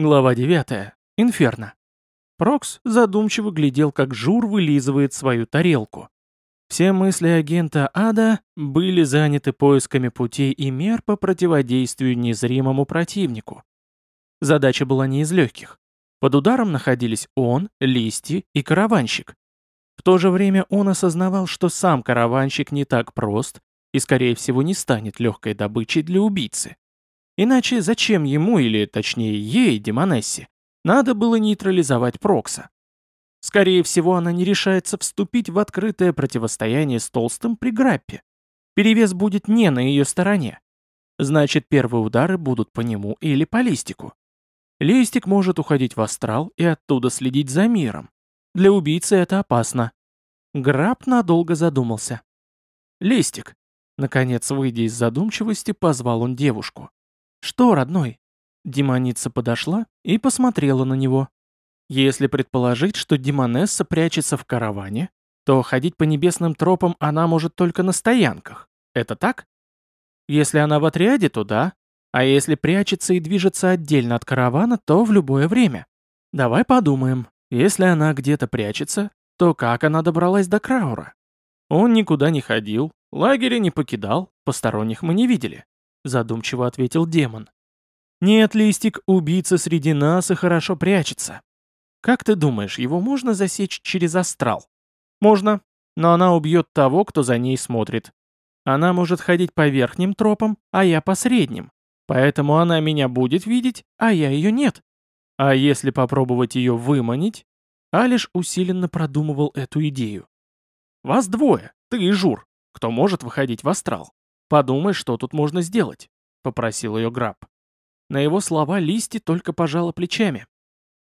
Глава 9. Инферно. Прокс задумчиво глядел, как Жур вылизывает свою тарелку. Все мысли агента Ада были заняты поисками путей и мер по противодействию незримому противнику. Задача была не из легких. Под ударом находились он, Листи и караванщик. В то же время он осознавал, что сам караванщик не так прост и, скорее всего, не станет легкой добычей для убийцы. Иначе зачем ему, или точнее ей, Демонессе, надо было нейтрализовать Прокса? Скорее всего, она не решается вступить в открытое противостояние с Толстым при Граппе. Перевес будет не на ее стороне. Значит, первые удары будут по нему или по листику. Листик может уходить в астрал и оттуда следить за миром. Для убийцы это опасно. Граб надолго задумался. «Листик!» Наконец, выйдя из задумчивости, позвал он девушку. «Что, родной?» Демоница подошла и посмотрела на него. Если предположить, что Демонесса прячется в караване, то ходить по небесным тропам она может только на стоянках. Это так? Если она в отряде, то да. А если прячется и движется отдельно от каравана, то в любое время. Давай подумаем. Если она где-то прячется, то как она добралась до Краура? Он никуда не ходил, лагеря не покидал, посторонних мы не видели задумчиво ответил демон. Нет, Листик, убийца среди нас и хорошо прячется. Как ты думаешь, его можно засечь через астрал? Можно, но она убьет того, кто за ней смотрит. Она может ходить по верхним тропам, а я по средним. Поэтому она меня будет видеть, а я ее нет. А если попробовать ее выманить? Алиш усиленно продумывал эту идею. Вас двое, ты и Жур, кто может выходить в астрал. «Подумай, что тут можно сделать», — попросил ее Граб. На его слова Листи только пожала плечами.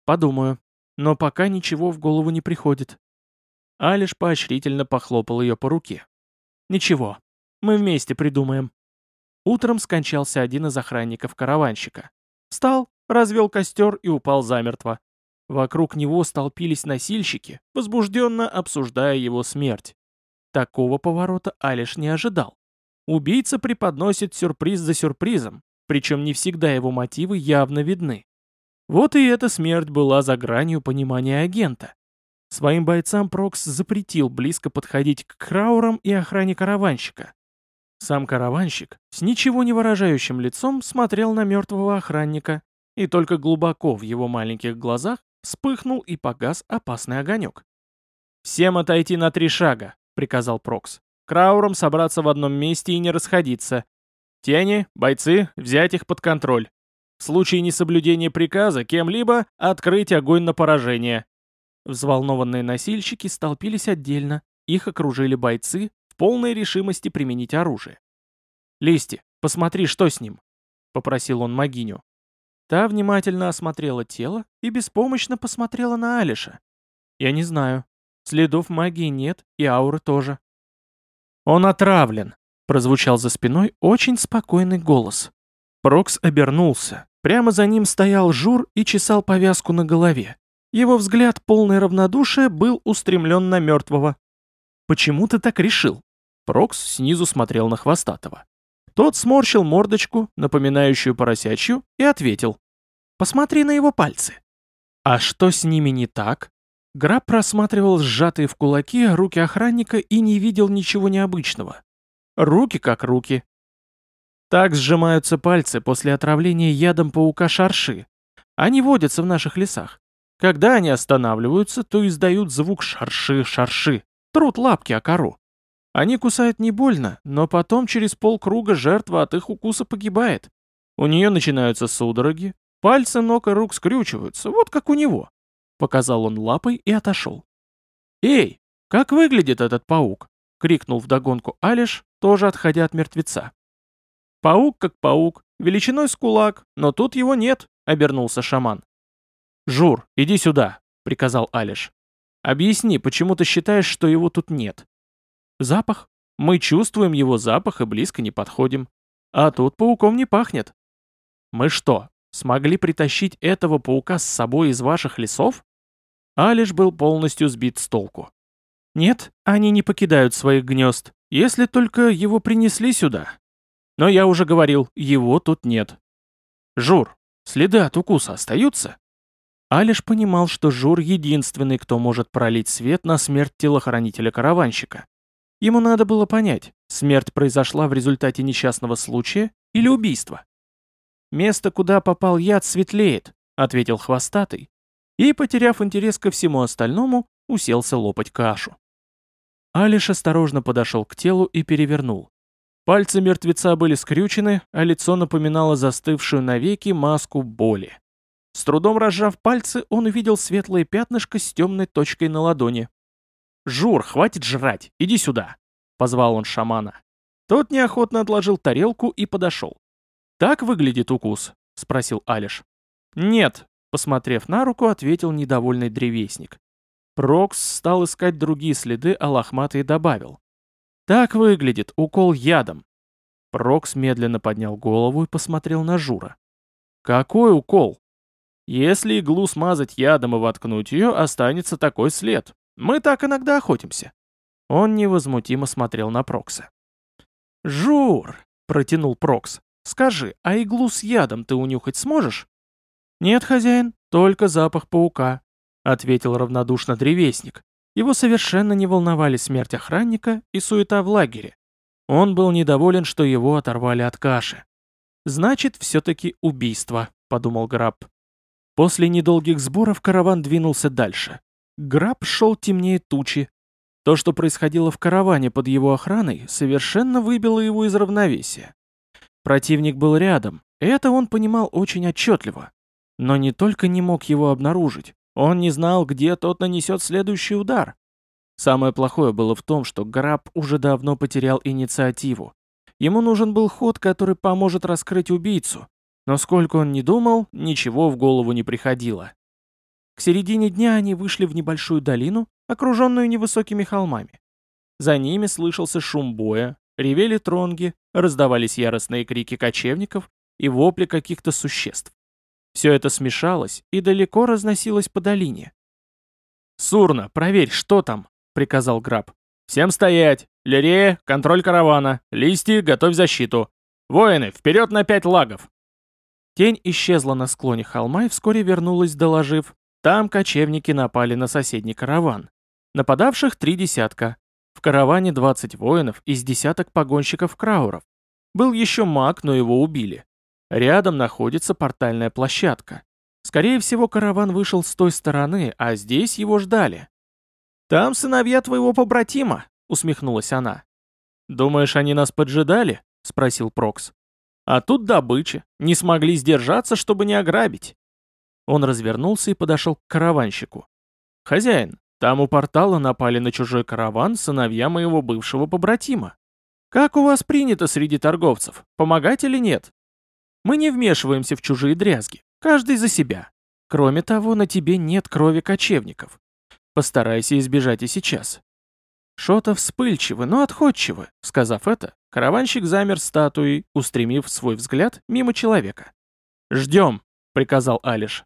«Подумаю, но пока ничего в голову не приходит». Алиш поощрительно похлопал ее по руке. «Ничего, мы вместе придумаем». Утром скончался один из охранников караванщика. Встал, развел костер и упал замертво. Вокруг него столпились носильщики, возбужденно обсуждая его смерть. Такого поворота Алиш не ожидал. Убийца преподносит сюрприз за сюрпризом, причем не всегда его мотивы явно видны. Вот и эта смерть была за гранью понимания агента. Своим бойцам Прокс запретил близко подходить к краурам и охране караванщика. Сам караванщик с ничего не выражающим лицом смотрел на мертвого охранника, и только глубоко в его маленьких глазах вспыхнул и погас опасный огонек. «Всем отойти на три шага», — приказал Прокс. Краурам собраться в одном месте и не расходиться. Тени, бойцы, взять их под контроль. В случае несоблюдения приказа кем-либо открыть огонь на поражение. Взволнованные носильщики столпились отдельно, их окружили бойцы в полной решимости применить оружие. «Листи, посмотри, что с ним», — попросил он Магиню. Та внимательно осмотрела тело и беспомощно посмотрела на Алиша. «Я не знаю. Следов магии нет, и ауры тоже. «Он отравлен», — прозвучал за спиной очень спокойный голос. Прокс обернулся. Прямо за ним стоял Жур и чесал повязку на голове. Его взгляд, полный равнодушия, был устремлен на мертвого. «Почему ты так решил?» Прокс снизу смотрел на Хвостатого. Тот сморщил мордочку, напоминающую поросячью, и ответил. «Посмотри на его пальцы». «А что с ними не так?» Граб просматривал сжатые в кулаки руки охранника и не видел ничего необычного. Руки как руки. Так сжимаются пальцы после отравления ядом паука шарши. Они водятся в наших лесах. Когда они останавливаются, то издают звук шарши-шарши, трут лапки о кору. Они кусают не больно, но потом через полкруга жертва от их укуса погибает. У нее начинаются судороги, пальцы ног и рук скрючиваются, вот как у него. Показал он лапой и отошел. «Эй, как выглядит этот паук?» — крикнул вдогонку Алиш, тоже отходя от мертвеца. «Паук как паук, величиной с кулак, но тут его нет», — обернулся шаман. «Жур, иди сюда», — приказал Алиш. «Объясни, почему ты считаешь, что его тут нет?» «Запах. Мы чувствуем его запах и близко не подходим. А тут пауком не пахнет». «Мы что, смогли притащить этого паука с собой из ваших лесов? Алиш был полностью сбит с толку. Нет, они не покидают своих гнезд, если только его принесли сюда. Но я уже говорил, его тут нет. Жур, Следы от укуса остаются?» Алиш понимал, что Жур единственный, кто может пролить свет на смерть телохранителя-караванщика. Ему надо было понять, смерть произошла в результате несчастного случая или убийства. «Место, куда попал яд, светлеет», — ответил хвостатый, и, потеряв интерес ко всему остальному, уселся лопать кашу. Алиш осторожно подошел к телу и перевернул. Пальцы мертвеца были скрючены, а лицо напоминало застывшую навеки маску боли. С трудом разжав пальцы, он увидел светлое пятнышко с темной точкой на ладони. «Жур, хватит жрать, иди сюда!» — позвал он шамана. Тот неохотно отложил тарелку и подошел. «Так выглядит укус?» — спросил Алиш. «Нет», — посмотрев на руку, ответил недовольный древесник. Прокс стал искать другие следы, а лохматый добавил. «Так выглядит укол ядом». Прокс медленно поднял голову и посмотрел на Жура. «Какой укол?» Если иглу смазать ядом и воткнуть ее, останется такой след. Мы так иногда охотимся». Он невозмутимо смотрел на Прокса. «Жур!» — протянул Прокс. «Скажи, а иглу с ядом ты унюхать сможешь?» «Нет, хозяин, только запах паука», — ответил равнодушно древесник. Его совершенно не волновали смерть охранника и суета в лагере. Он был недоволен, что его оторвали от каши. «Значит, все-таки убийство», — подумал Граб. После недолгих сборов караван двинулся дальше. Граб шел темнее тучи. То, что происходило в караване под его охраной, совершенно выбило его из равновесия. Противник был рядом, и это он понимал очень отчетливо. Но не только не мог его обнаружить, он не знал, где тот нанесет следующий удар. Самое плохое было в том, что Граб уже давно потерял инициативу. Ему нужен был ход, который поможет раскрыть убийцу, но сколько он ни думал, ничего в голову не приходило. К середине дня они вышли в небольшую долину, окруженную невысокими холмами. За ними слышался шум боя, ревели тронги, раздавались яростные крики кочевников и вопли каких-то существ. Все это смешалось и далеко разносилось по долине. «Сурна, проверь, что там?» — приказал Граб. «Всем стоять! Лирея, контроль каравана! Листи, готовь защиту! Воины, вперед на пять лагов!» Тень исчезла на склоне холма и вскоре вернулась, доложив. Там кочевники напали на соседний караван. Нападавших три десятка. В караване 20 воинов из десяток погонщиков-крауров. Был еще маг, но его убили. Рядом находится портальная площадка. Скорее всего, караван вышел с той стороны, а здесь его ждали. «Там сыновья твоего побратима», — усмехнулась она. «Думаешь, они нас поджидали?» — спросил Прокс. А тут добыча, не смогли сдержаться, чтобы не ограбить. Он развернулся и подошел к караванщику. «Хозяин, там у портала напали на чужой караван сыновья моего бывшего побратима. Как у вас принято среди торговцев, помогать или нет? Мы не вмешиваемся в чужие дрязги, каждый за себя. Кроме того, на тебе нет крови кочевников. Постарайся избежать и сейчас. Шота вспыльчивы, но отходчивы. Сказав это, караванщик замер статуей, устремив свой взгляд мимо человека. «Ждем», — приказал Алиш.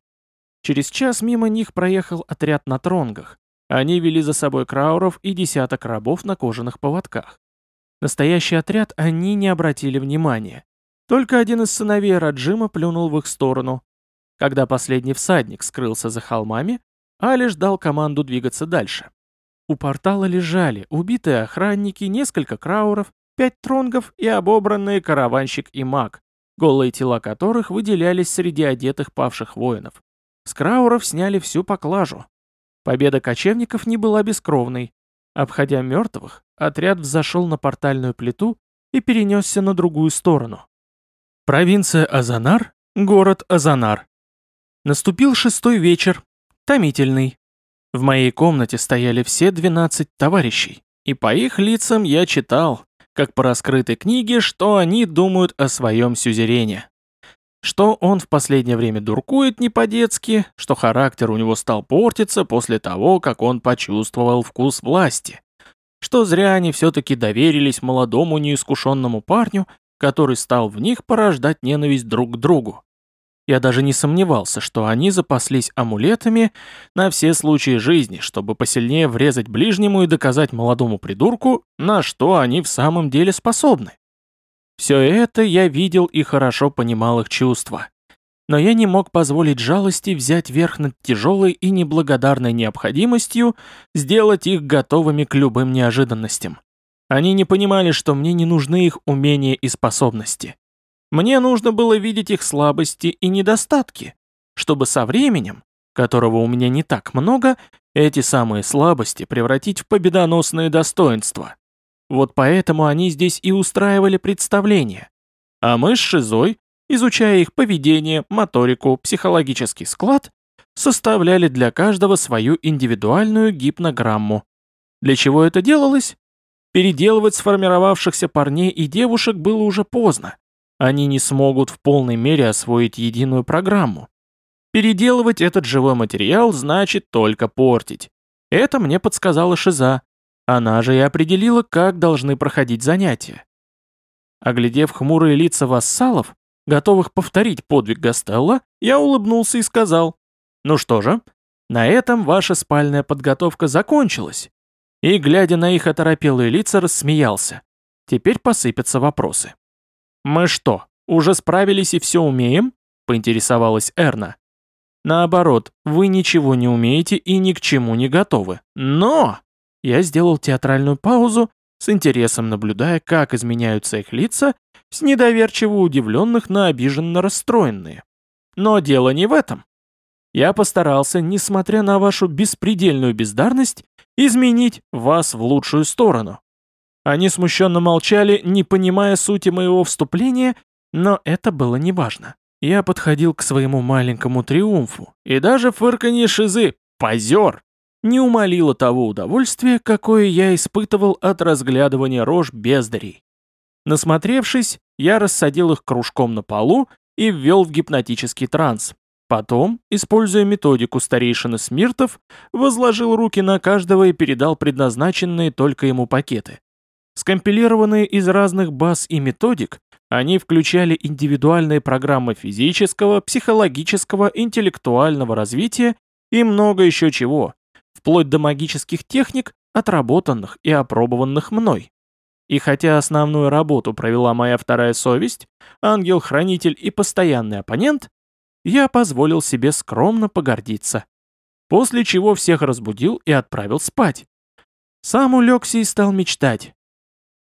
Через час мимо них проехал отряд на тронгах. Они вели за собой крауров и десяток рабов на кожаных поводках. Настоящий отряд они не обратили внимания. Только один из сыновей Раджима плюнул в их сторону. Когда последний всадник скрылся за холмами, Алиш дал команду двигаться дальше. У портала лежали убитые охранники, несколько крауров, пять тронгов и обобранные караванщик и маг, голые тела которых выделялись среди одетых павших воинов. С крауров сняли всю поклажу. Победа кочевников не была бескровной. Обходя мертвых, отряд взошел на портальную плиту и перенесся на другую сторону. Провинция Азанар, город Азанар. Наступил шестой вечер, томительный. В моей комнате стояли все 12 товарищей, и по их лицам я читал, как по раскрытой книге, что они думают о своем сюзерене. Что он в последнее время дуркует не по-детски, что характер у него стал портиться после того, как он почувствовал вкус власти. Что зря они все-таки доверились молодому неискушенному парню, который стал в них порождать ненависть друг к другу. Я даже не сомневался, что они запаслись амулетами на все случаи жизни, чтобы посильнее врезать ближнему и доказать молодому придурку, на что они в самом деле способны. Все это я видел и хорошо понимал их чувства. но я не мог позволить жалости взять верх над тяжелой и неблагодарной необходимостью сделать их готовыми к любым неожиданностям. Они не понимали, что мне не нужны их умения и способности. Мне нужно было видеть их слабости и недостатки, чтобы со временем, которого у меня не так много, эти самые слабости превратить в победоносные достоинства. Вот поэтому они здесь и устраивали представления. А мы с Шизой изучая их поведение, моторику, психологический склад, составляли для каждого свою индивидуальную гипнограмму. Для чего это делалось? Переделывать сформировавшихся парней и девушек было уже поздно. Они не смогут в полной мере освоить единую программу. Переделывать этот живой материал значит только портить. Это мне подсказала Шиза. Она же и определила, как должны проходить занятия. Оглядев хмурые лица вассалов, готовых повторить подвиг Гастелла, я улыбнулся и сказал, «Ну что же, на этом ваша спальная подготовка закончилась». И, глядя на их оторопелые лица, рассмеялся. Теперь посыпятся вопросы. «Мы что, уже справились и все умеем?» — поинтересовалась Эрна. «Наоборот, вы ничего не умеете и ни к чему не готовы. Но...» Я сделал театральную паузу, с интересом наблюдая, как изменяются их лица с недоверчиво удивленных на обиженно расстроенные. Но дело не в этом. Я постарался, несмотря на вашу беспредельную бездарность, изменить вас в лучшую сторону. Они смущенно молчали, не понимая сути моего вступления, но это было неважно. Я подходил к своему маленькому триумфу, и даже фырканье шизы «позер» не умолило того удовольствия, какое я испытывал от разглядывания рож бездарей. Насмотревшись, я рассадил их кружком на полу и ввел в гипнотический транс. Потом, используя методику старейшины Смиртов, возложил руки на каждого и передал предназначенные только ему пакеты. Скомпилированные из разных баз и методик, они включали индивидуальные программы физического, психологического, интеллектуального развития и много еще чего, вплоть до магических техник, отработанных и опробованных мной. И хотя основную работу провела моя вторая совесть, ангел-хранитель и постоянный оппонент, я позволил себе скромно погордиться. После чего всех разбудил и отправил спать. Сам улегся и стал мечтать.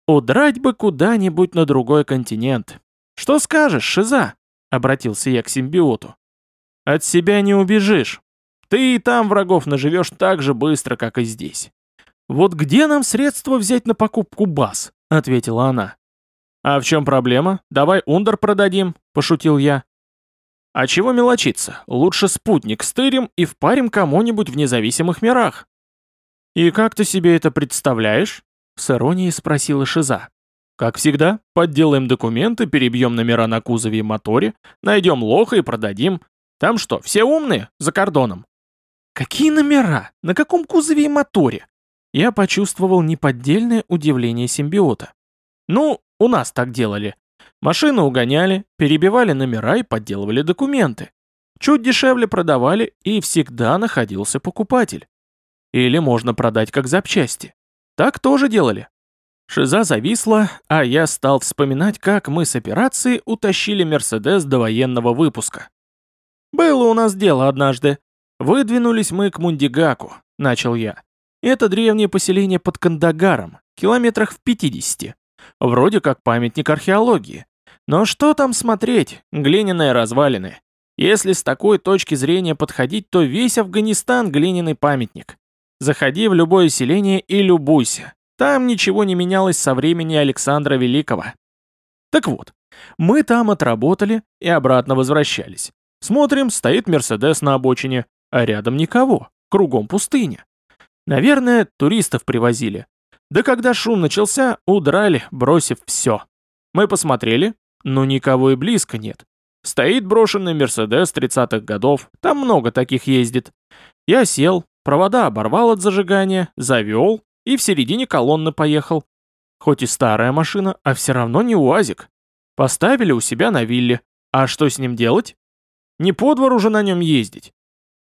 Удрать бы куда-нибудь на другой континент. Что скажешь, Шиза? Обратился я к симбиоту. От себя не убежишь. Ты и там врагов наживешь так же быстро, как и здесь. «Вот где нам средства взять на покупку баз?» — ответила она. «А в чем проблема? Давай ундер продадим», — пошутил я. «А чего мелочиться? Лучше спутник стырим и впарим кому-нибудь в независимых мирах». «И как ты себе это представляешь?» — с иронией спросила Шиза. «Как всегда, подделаем документы, перебьем номера на кузове и моторе, найдем лоха и продадим. Там что, все умные? За кордоном?» «Какие номера? На каком кузове и моторе? я почувствовал неподдельное удивление симбиота. Ну, у нас так делали. Машины угоняли, перебивали номера и подделывали документы. Чуть дешевле продавали, и всегда находился покупатель. Или можно продать как запчасти. Так тоже делали. Шиза зависла, а я стал вспоминать, как мы с операцией утащили Мерседес до военного выпуска. «Было у нас дело однажды. Выдвинулись мы к Мундигаку», — начал я. Это древнее поселение под Кандагаром, километрах в 50. Вроде как памятник археологии. Но что там смотреть, глиняные развалины. Если с такой точки зрения подходить, то весь Афганистан глиняный памятник. Заходи в любое селение и любуйся. Там ничего не менялось со времени Александра Великого. Так вот, мы там отработали и обратно возвращались. Смотрим, стоит Мерседес на обочине, а рядом никого, кругом пустыня. Наверное, туристов привозили. Да когда шум начался, удрали, бросив все. Мы посмотрели, но никого и близко нет. Стоит брошенный Мерседес 30-х годов, там много таких ездит. Я сел, провода оборвал от зажигания, завел и в середине колонны поехал. Хоть и старая машина, а все равно не УАЗик. Поставили у себя на вилле. А что с ним делать? Не по двору же на нем ездить.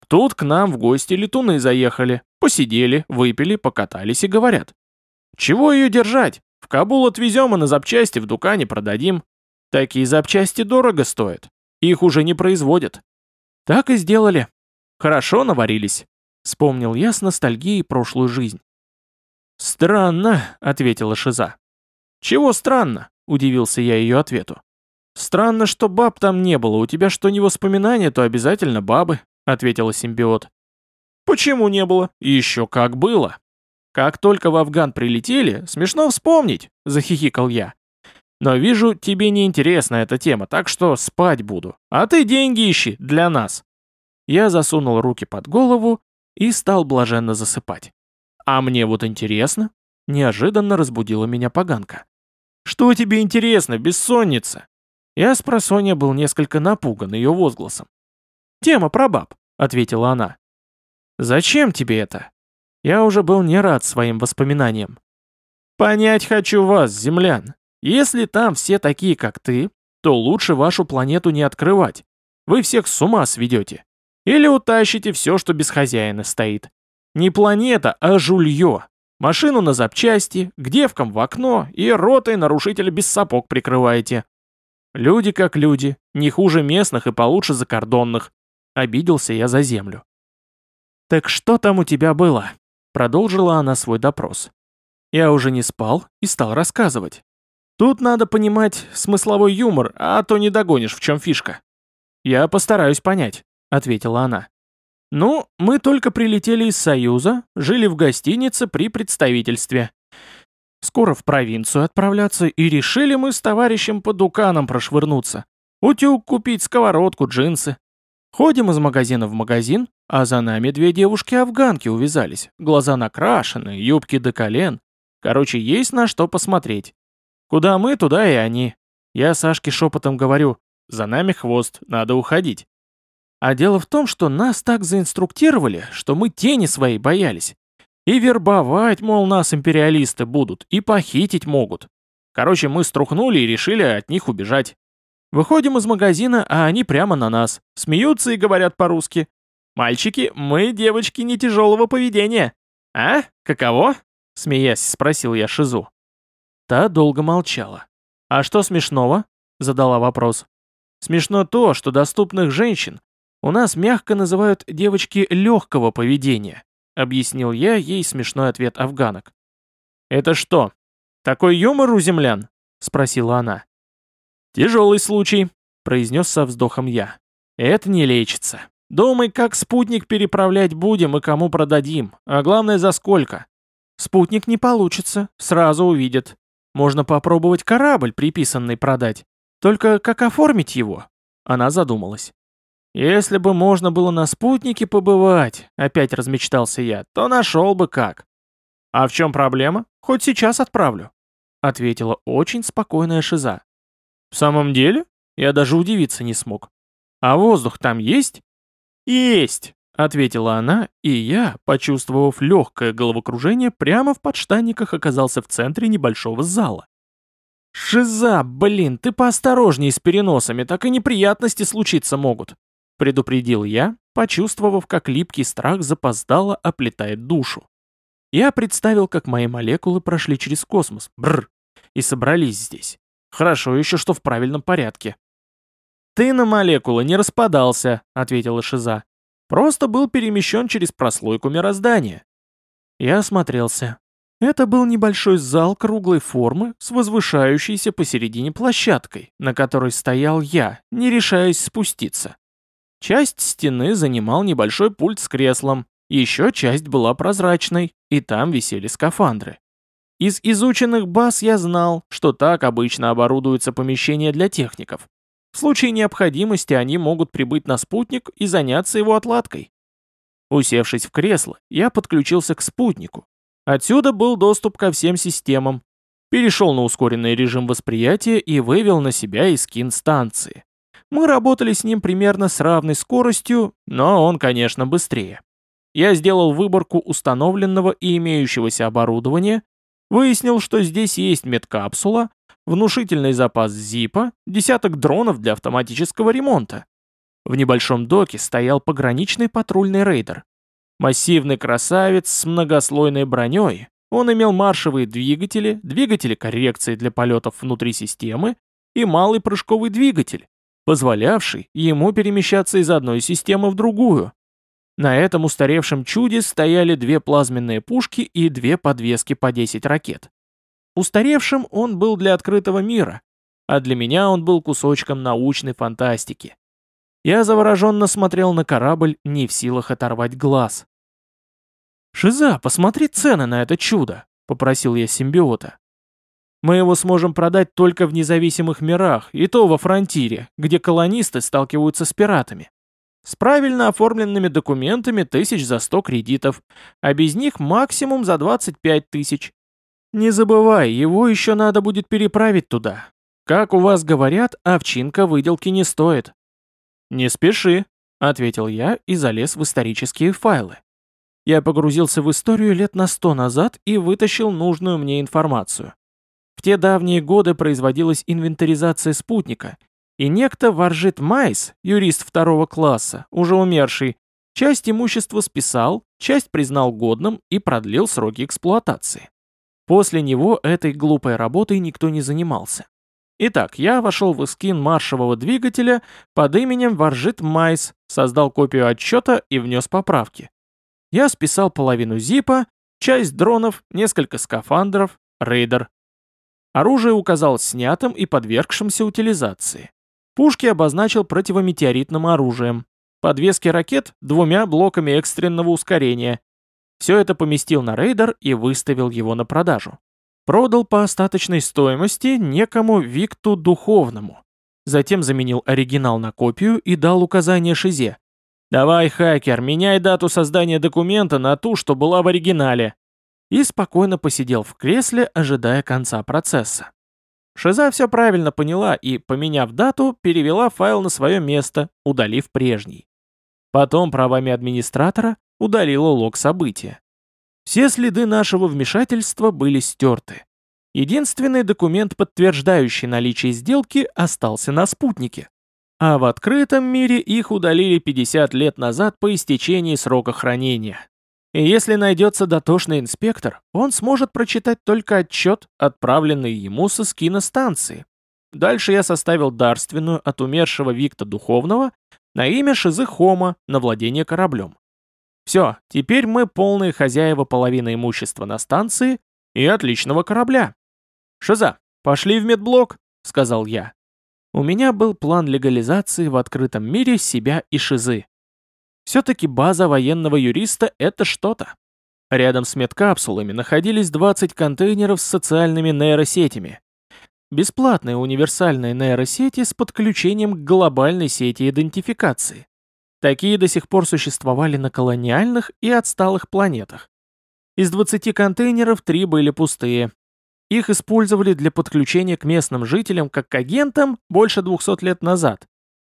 Тут к нам в гости летуны заехали, посидели, выпили, покатались и говорят. Чего ее держать? В Кабул отвезем и на запчасти в Дукане продадим. Такие запчасти дорого стоят. Их уже не производят. Так и сделали. Хорошо наварились. Вспомнил я с ностальгией прошлую жизнь. «Странно», — ответила Шиза. «Чего странно?» — удивился я ее ответу. «Странно, что баб там не было. У тебя что не воспоминания, то обязательно бабы», — ответила симбиот. «Почему не было? Еще как было. Как только в Афган прилетели, смешно вспомнить», — захихикал я. «Но вижу, тебе не интересна эта тема, так что спать буду. А ты деньги ищи для нас». Я засунул руки под голову и стал блаженно засыпать. «А мне вот интересно», — неожиданно разбудила меня поганка. «Что тебе интересно, бессонница?» Я с просонья был несколько напуган ее возгласом. «Тема про баб», — ответила она. «Зачем тебе это?» Я уже был не рад своим воспоминаниям. «Понять хочу вас, землян. Если там все такие, как ты, то лучше вашу планету не открывать. Вы всех с ума сведете. Или утащите все, что без хозяина стоит. Не планета, а жулье. Машину на запчасти, к девкам в окно и ротой нарушителя без сапог прикрываете. Люди как люди, не хуже местных и получше закордонных. Обиделся я за землю. «Так что там у тебя было?» Продолжила она свой допрос. Я уже не спал и стал рассказывать. Тут надо понимать смысловой юмор, а то не догонишь, в чем фишка. «Я постараюсь понять», — ответила она. «Ну, мы только прилетели из Союза, жили в гостинице при представительстве. Скоро в провинцию отправляться, и решили мы с товарищем по дуканам прошвырнуться. Утюг купить, сковородку, джинсы. Ходим из магазина в магазин, а за нами две девушки-афганки увязались. Глаза накрашены, юбки до колен. Короче, есть на что посмотреть. Куда мы, туда и они. Я Сашке шепотом говорю, за нами хвост, надо уходить. А дело в том, что нас так заинструктировали, что мы тени своей боялись. И вербовать, мол, нас империалисты будут, и похитить могут. Короче, мы струхнули и решили от них убежать. Выходим из магазина, а они прямо на нас. Смеются и говорят по-русски. «Мальчики, мы девочки не тяжелого поведения». «А? Каково?» — смеясь, спросил я Шизу. Та долго молчала. «А что смешного?» — задала вопрос. «Смешно то, что доступных женщин у нас мягко называют девочки легкого поведения», — объяснил я ей смешной ответ афганок. «Это что, такой юмор у землян?» — спросила она. «Тяжелый случай», — произнес со вздохом я. «Это не лечится. Думай, как спутник переправлять будем и кому продадим, а главное, за сколько. Спутник не получится, сразу увидят. Можно попробовать корабль, приписанный, продать. Только как оформить его?» Она задумалась. «Если бы можно было на спутнике побывать», — опять размечтался я, — «то нашел бы как». «А в чем проблема? Хоть сейчас отправлю», — ответила очень спокойная Шиза. «В самом деле?» Я даже удивиться не смог. «А воздух там есть?» «Есть», — ответила она, и я, почувствовав легкое головокружение, прямо в подштанниках оказался в центре небольшого зала. «Шиза, блин, ты поосторожней с переносами, так и неприятности случиться могут», предупредил я, почувствовав, как липкий страх запоздало оплетает душу. Я представил, как мои молекулы прошли через космос, бррр, и собрались здесь. Хорошо еще, что в правильном порядке. «Ты на молекулы не распадался», — ответила Шиза. «Просто был перемещен через прослойку мироздания». Я осмотрелся. Это был небольшой зал круглой формы с возвышающейся посередине площадкой, на которой стоял я, не решаясь спуститься. Часть стены занимал небольшой пульт с креслом, еще часть была прозрачной, и там висели скафандры. Из изученных баз я знал, что так обычно оборудуются помещения для техников. В случае необходимости они могут прибыть на спутник и заняться его отладкой. Усевшись в кресло, я подключился к спутнику. Отсюда был доступ ко всем системам. Перешел на ускоренный режим восприятия и вывел на себя искин станции. Мы работали с ним примерно с равной скоростью, но он, конечно, быстрее. Я сделал выборку установленного и имеющегося оборудования, выяснил, что здесь есть медкапсула, внушительный запас ЗИПа, десяток дронов для автоматического ремонта. В небольшом доке стоял пограничный патрульный рейдер. Массивный красавец с многослойной броней. Он имел маршевые двигатели, двигатели коррекции для полетов внутри системы и малый прыжковый двигатель, позволявший ему перемещаться из одной системы в другую. На этом устаревшем чуде стояли две плазменные пушки и две подвески по 10 ракет. Устаревшим он был для открытого мира, а для меня он был кусочком научной фантастики. Я завороженно смотрел на корабль, не в силах оторвать глаз. «Шиза, посмотри цены на это чудо!» — попросил я симбиота. «Мы его сможем продать только в независимых мирах, и то во фронтире, где колонисты сталкиваются с пиратами. С правильно оформленными документами тысяч за 100 кредитов, а без них максимум за 25 тысяч. Не забывай, его еще надо будет переправить туда. Как у вас говорят, овчинка выделки не стоит». «Не спеши», — ответил я и залез в исторические файлы. Я погрузился в историю лет на сто назад и вытащил нужную мне информацию. В те давние годы производилась инвентаризация спутника, и некто Варжит Майс, юрист второго класса, уже умерший, часть имущества списал, часть признал годным и продлил сроки эксплуатации. После него этой глупой работой никто не занимался. Итак, я вошел в эскин маршевого двигателя под именем Варжит Майс, создал копию отчета и внес поправки. Я списал половину зипа, часть дронов, несколько скафандров, рейдер. Оружие указал снятым и подвергшимся утилизации. Пушки обозначил противометеоритным оружием. Подвески ракет двумя блоками экстренного ускорения. Все это поместил на рейдер и выставил его на продажу. Продал по остаточной стоимости некому Викту Духовному. Затем заменил оригинал на копию и дал указание Шизе. «Давай, хакер, меняй дату создания документа на ту, что была в оригинале». И спокойно посидел в кресле, ожидая конца процесса. Шиза все правильно поняла и, поменяв дату, перевела файл на свое место, удалив прежний. Потом правами администратора удалила лог события. Все следы нашего вмешательства были стерты. Единственный документ, подтверждающий наличие сделки, остался на спутнике. А в открытом мире их удалили 50 лет назад по истечении срока хранения. И если найдется дотошный инспектор, он сможет прочитать только отчет, отправленный ему со скиностанции. Дальше я составил дарственную от умершего Викта Духовного на имя Шизы Хома на владение кораблем. Все, теперь мы полные хозяева половины имущества на станции и отличного корабля. «Шиза, пошли в медблок», — сказал я. У меня был план легализации в открытом мире себя и Шизы. Все-таки база военного юриста — это что-то. Рядом с медкапсулами находились 20 контейнеров с социальными нейросетями. Бесплатные универсальные нейросети с подключением к глобальной сети идентификации. Такие до сих пор существовали на колониальных и отсталых планетах. Из 20 контейнеров три были пустые, их использовали для подключения к местным жителям как к агентам больше 200 лет назад.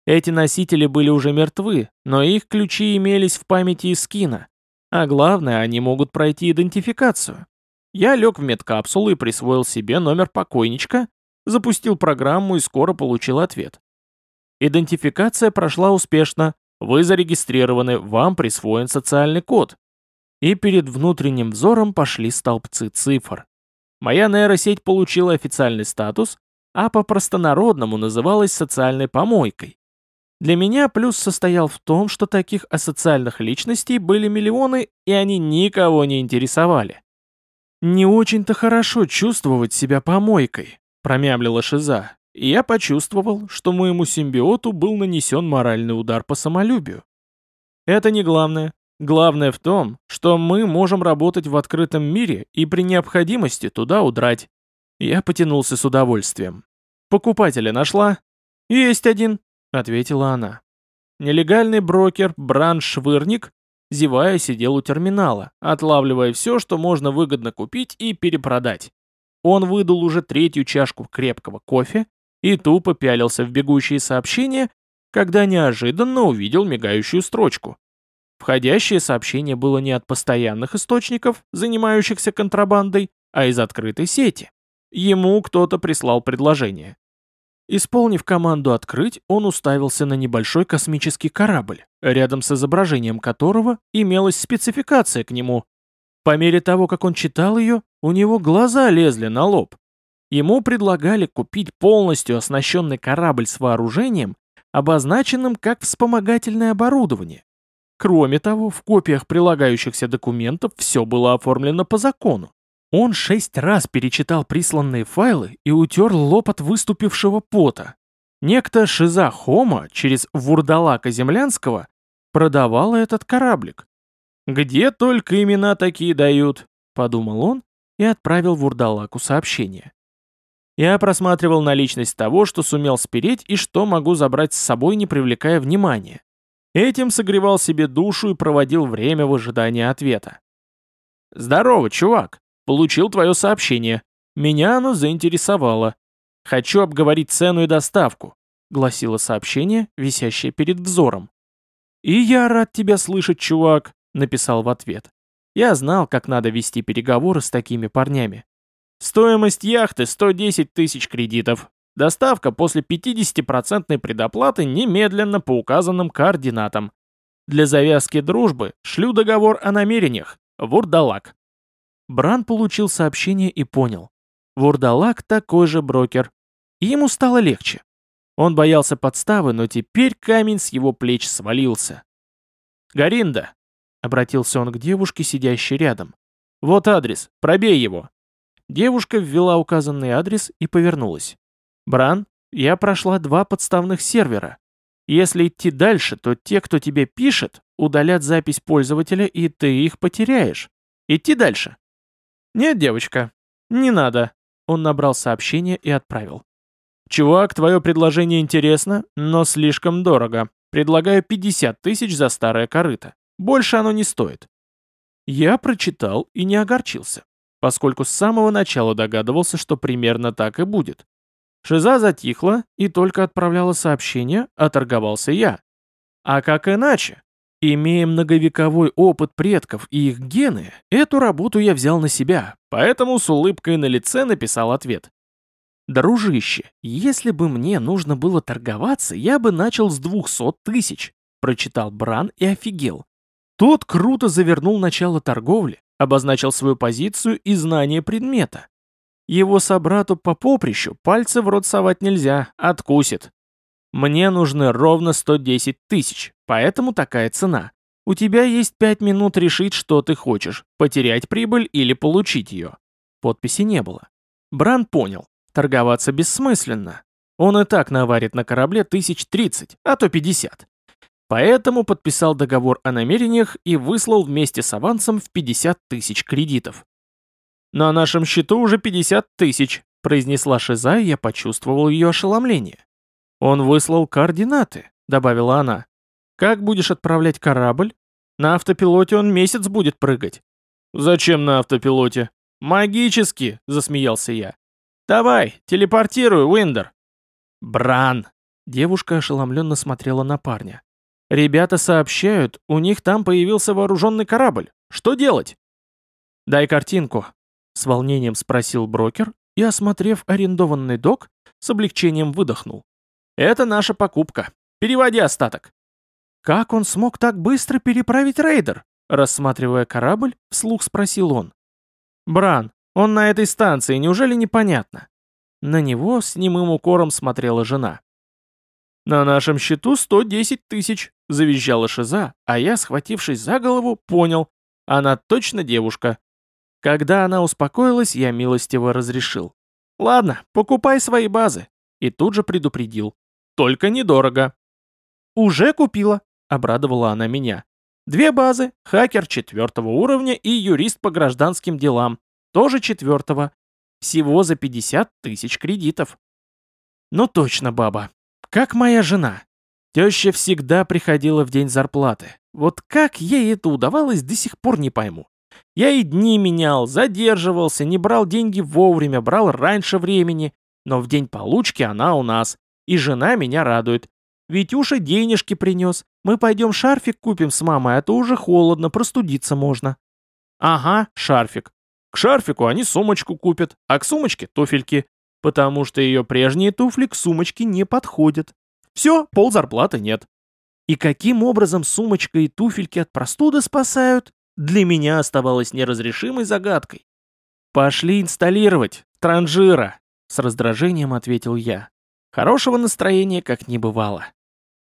Эти носители были уже мертвы, но их ключи имелись в памяти скина. А главное, они могут пройти идентификацию. Я лег в медкапсулу и присвоил себе номер покойничка, запустил программу и скоро получил ответ. Идентификация прошла успешно, вы зарегистрированы, вам присвоен социальный код. И перед внутренним взором пошли столбцы цифр. Моя нейросеть получила официальный статус, а по-простонародному называлась социальной помойкой. Для меня плюс состоял в том, что таких асоциальных личностей были миллионы, и они никого не интересовали. «Не очень-то хорошо чувствовать себя помойкой», — промямлила Шиза, и я почувствовал, что моему симбиоту был нанесен моральный удар по самолюбию. Это не главное. Главное в том, что мы можем работать в открытом мире и при необходимости туда удрать. Я потянулся с удовольствием. Покупателя нашла? Есть один, ответила она. Нелегальный брокер Бран Швырник, зевая, сидел у терминала, отлавливая все, что можно выгодно купить и перепродать. Он выдал уже третью чашку крепкого кофе и тупо пялился в бегущие сообщения, когда неожиданно увидел мигающую строчку. Входящее сообщение было не от постоянных источников, занимающихся контрабандой, а из открытой сети. Ему кто-то прислал предложение. Исполнив команду «Открыть», он уставился на небольшой космический корабль, рядом с изображением которого имелась спецификация к нему. По мере того, как он читал ее, у него глаза лезли на лоб. Ему предлагали купить полностью оснащенный корабль с вооружением обозначенным как вспомогательное оборудование. Кроме того, в копиях прилагающихся документов все было оформлено по закону. Он шесть раз перечитал присланные файлы и утер лоб от выступившего пота. Некто Шиза Хома через Вурдалака Землянского продавала этот кораблик. «Где только имена такие дают», — подумал он и отправил Вурдалаку сообщение. Я просматривал наличность того, что сумел спереть и что могу забрать с собой, не привлекая внимания. Этим согревал себе душу и проводил время в ожидании ответа. «Здорово, чувак. Получил твое сообщение. Меня оно заинтересовало. Хочу обговорить цену и доставку», — гласило сообщение, висящее перед взором. «И я рад тебя слышать, чувак», — написал в ответ. Я знал, как надо вести переговоры с такими парнями. Стоимость яхты 110 тысяч кредитов. Доставка после 50% предоплаты немедленно по указанным координатам. Для завязки дружбы шлю договор о намерениях. Вурдалак. Бран получил сообщение и понял. Вурдалак такой же брокер. Ему стало легче. Он боялся подставы, но теперь камень с его плеч свалился. «Гаринда!» — обратился он к девушке, сидящей рядом. «Вот адрес, пробей его!» Девушка ввела указанный адрес и повернулась. «Бран, я прошла два подставных сервера. Если идти дальше, то те, кто тебе пишет, удалят запись пользователя, и ты их потеряешь. Идти дальше?» «Нет, девочка, не надо». Он набрал сообщение и отправил. «Чувак, твое предложение интересно, но слишком дорого. Предлагаю 50 тысяч за старое корыто. Больше оно не стоит». Я прочитал и не огорчился поскольку с самого начала догадывался, что примерно так и будет. Шиза затихла и только отправляла сообщение, а торговался я. А как иначе? Имея многовековой опыт предков и их гены, эту работу я взял на себя, поэтому с улыбкой на лице написал ответ. «Дружище, если бы мне нужно было торговаться, я бы начал с двухсот тысяч», прочитал Бран и офигел. Тот круто завернул начало торговли, обозначил свою позицию и знание предмета. Его собрату по поприщу пальцы в рот совать нельзя, откусит. Мне нужны ровно 110 тысяч, поэтому такая цена. У тебя есть 5 минут решить, что ты хочешь, потерять прибыль или получить ее. Подписи не было. Бран понял, торговаться бессмысленно. Он и так наварит на корабле тысяч тридцать, а то пятьдесят. Поэтому подписал договор о намерениях и выслал вместе с авансом в 50 тысяч кредитов. «На нашем счету уже 50 тысяч», — произнесла Шиза, и я почувствовал ее ошеломление. «Он выслал координаты», — добавила она. «Как будешь отправлять корабль? На автопилоте он месяц будет прыгать». «Зачем на автопилоте?» «Магически», — засмеялся я. «Давай, телепортируй, Уиндер». «Бран!» Девушка ошеломленно смотрела на парня. Ребята сообщают, у них там появился вооруженный корабль. Что делать? Дай картинку, с волнением спросил брокер и, осмотрев арендованный док, с облегчением выдохнул. Это наша покупка. Переводи остаток. Как он смог так быстро переправить рейдер? Рассматривая корабль, вслух спросил он. Бран, он на этой станции, неужели непонятно? На него с немым укором смотрела жена. «На нашем счету 110 тысяч», — завизжала Шиза, а я, схватившись за голову, понял, она точно девушка. Когда она успокоилась, я милостиво разрешил. «Ладно, покупай свои базы», и тут же предупредил. «Только недорого». «Уже купила», — обрадовала она меня. «Две базы, хакер четвертого уровня и юрист по гражданским делам, тоже четвертого. Всего за 50 тысяч кредитов». «Ну точно, баба, как моя жена. Теща всегда приходила в день зарплаты. Вот как ей это удавалось, до сих пор не пойму. Я и дни менял, задерживался, не брал деньги вовремя, брал раньше времени. Но в день получки она у нас. И жена меня радует. Витюша денежки принес. Мы пойдем шарфик купим с мамой, а то уже холодно, простудиться можно. Ага, шарфик. К шарфику они сумочку купят, а к сумочке туфельки потому что ее прежние туфли к сумочке не подходят. Все, пол зарплаты нет. И каким образом сумочка и туфельки от простуды спасают, для меня оставалось неразрешимой загадкой. «Пошли инсталлировать, транжира», — с раздражением ответил я. Хорошего настроения как не бывало.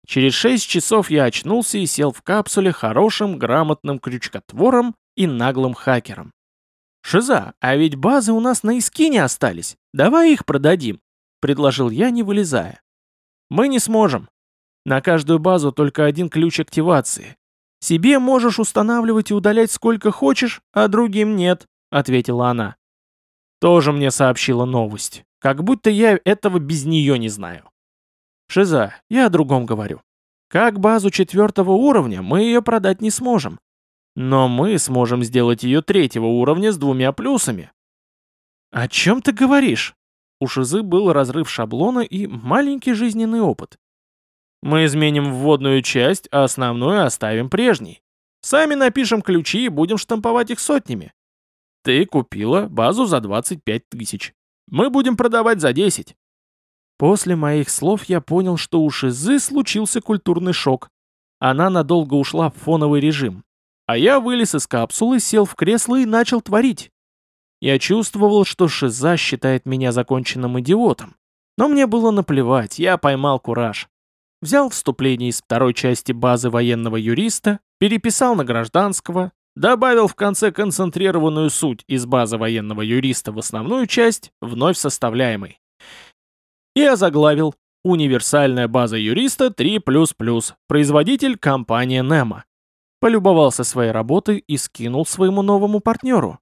Через шесть часов я очнулся и сел в капсуле хорошим, грамотным крючкотвором и наглым хакером. «Шиза, а ведь базы у нас на Искине остались. Давай их продадим», — предложил я, не вылезая. «Мы не сможем. На каждую базу только один ключ активации. Себе можешь устанавливать и удалять сколько хочешь, а другим нет», — ответила она. Тоже мне сообщила новость. Как будто я этого без нее не знаю. Шиза, я о другом говорю. Как базу четвертого уровня мы ее продать не сможем. Но мы сможем сделать ее третьего уровня с двумя плюсами. О чем ты говоришь? У Шизы был разрыв шаблона и маленький жизненный опыт. Мы изменим вводную часть, а основную оставим прежней. Сами напишем ключи и будем штамповать их сотнями. Ты купила базу за 25 тысяч. Мы будем продавать за 10. После моих слов я понял, что у Шизы случился культурный шок. Она надолго ушла в фоновый режим. А я вылез из капсулы, сел в кресло и начал творить. Я чувствовал, что Шиза считает меня законченным идиотом. Но мне было наплевать, я поймал кураж. Взял вступление из второй части базы военного юриста, переписал на гражданского, добавил в конце концентрированную суть из базы военного юриста в основную часть, вновь составляемой. И озаглавил «Универсальная база юриста 3++, производитель компания Немо» полюбовался своей работой и скинул своему новому партнеру.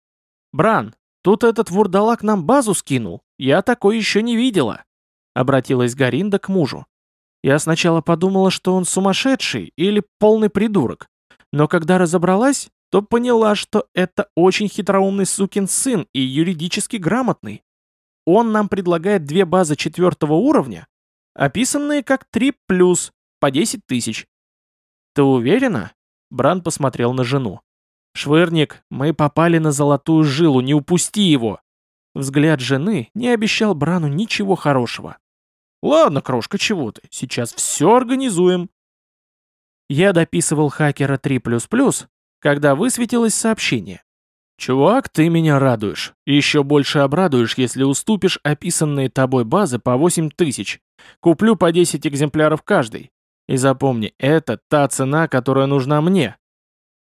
«Бран, тут этот вурдалак нам базу скинул, я такой еще не видела», обратилась Гаринда к мужу. Я сначала подумала, что он сумасшедший или полный придурок, но когда разобралась, то поняла, что это очень хитроумный сукин сын и юридически грамотный. Он нам предлагает две базы четвертого уровня, описанные как 3+, по 10 тысяч. Ты уверена? Бран посмотрел на жену. «Швырник, мы попали на золотую жилу, не упусти его!» Взгляд жены не обещал Брану ничего хорошего. «Ладно, крошка, чего ты, сейчас все организуем». Я дописывал хакера 3++, когда высветилось сообщение. «Чувак, ты меня радуешь. Еще больше обрадуешь, если уступишь описанные тобой базы по 8 тысяч. Куплю по 10 экземпляров каждый. И запомни, это та цена, которая нужна мне.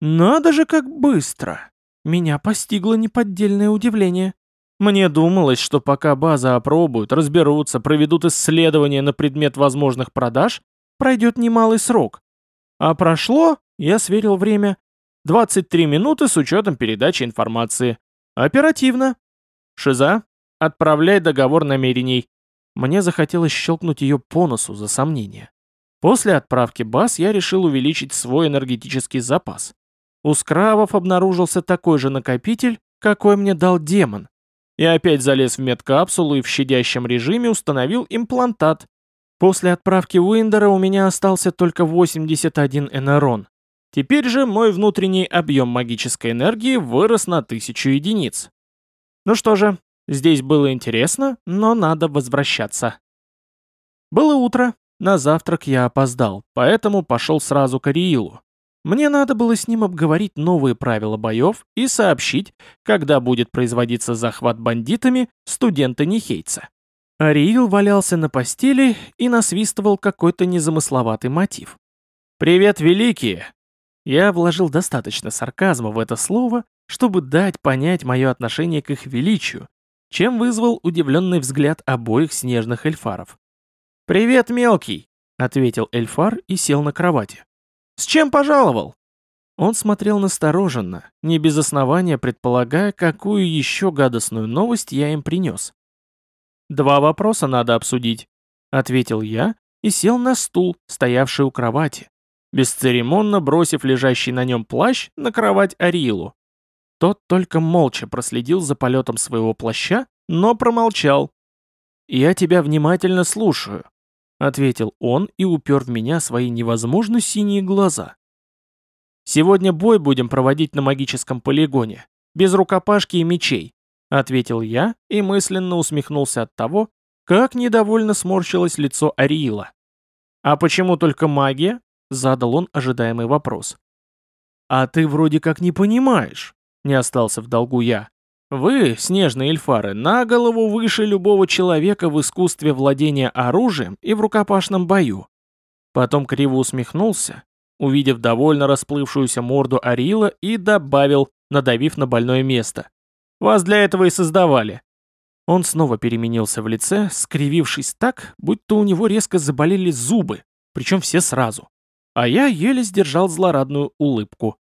Надо же, как быстро. Меня постигло неподдельное удивление. Мне думалось, что пока база опробуют, разберутся, проведут исследования на предмет возможных продаж, пройдет немалый срок. А прошло, я сверил время, 23 минуты с учетом передачи информации. Оперативно. Шиза, отправляй договор намерений. Мне захотелось щелкнуть ее по носу за сомнение. После отправки баз я решил увеличить свой энергетический запас. У скравов обнаружился такой же накопитель, какой мне дал демон. Я опять залез в медкапсулу и в щадящем режиме установил имплантат. После отправки Уиндера у меня остался только 81 энерон. Теперь же мой внутренний объем магической энергии вырос на 1000 единиц. Ну что же, здесь было интересно, но надо возвращаться. Было утро, на завтрак я опоздал, поэтому пошел сразу к Ариилу. Мне надо было с ним обговорить новые правила боев и сообщить, когда будет производиться захват бандитами студента Нихейца. Ариил валялся на постели и насвистывал какой-то незамысловатый мотив. «Привет, великие!» Я вложил достаточно сарказма в это слово, чтобы дать понять мое отношение к их величию, чем вызвал удивленный взгляд обоих снежных эльфаров. «Привет, мелкий!» — ответил Эльфар и сел на кровати. «С чем пожаловал?» Он смотрел настороженно, не без основания предполагая, какую еще гадостную новость я им принес. «Два вопроса надо обсудить», — ответил я и сел на стул, стоявший у кровати, бесцеремонно бросив лежащий на нем плащ на кровать Арилу. Тот только молча проследил за полетом своего плаща, но промолчал. «Я тебя внимательно слушаю», — ответил он и упер в меня свои невозможно синие глаза. «Сегодня бой будем проводить на магическом полигоне, без рукопашки и мечей», — ответил я и мысленно усмехнулся от того, как недовольно сморщилось лицо Ариила. «А почему только магия?» — задал он ожидаемый вопрос. «А ты вроде как не понимаешь», — не остался в долгу я. Вы, снежные эльфары, на голову выше любого человека в искусстве владения оружием и в рукопашном бою. Потом криво усмехнулся, увидев довольно расплывшуюся морду Арила и добавил, надавив на больное место. «Вас для этого и создавали». Он снова переменился в лице, скривившись так, будто у него резко заболели зубы, причем все сразу. А я еле сдержал злорадную улыбку.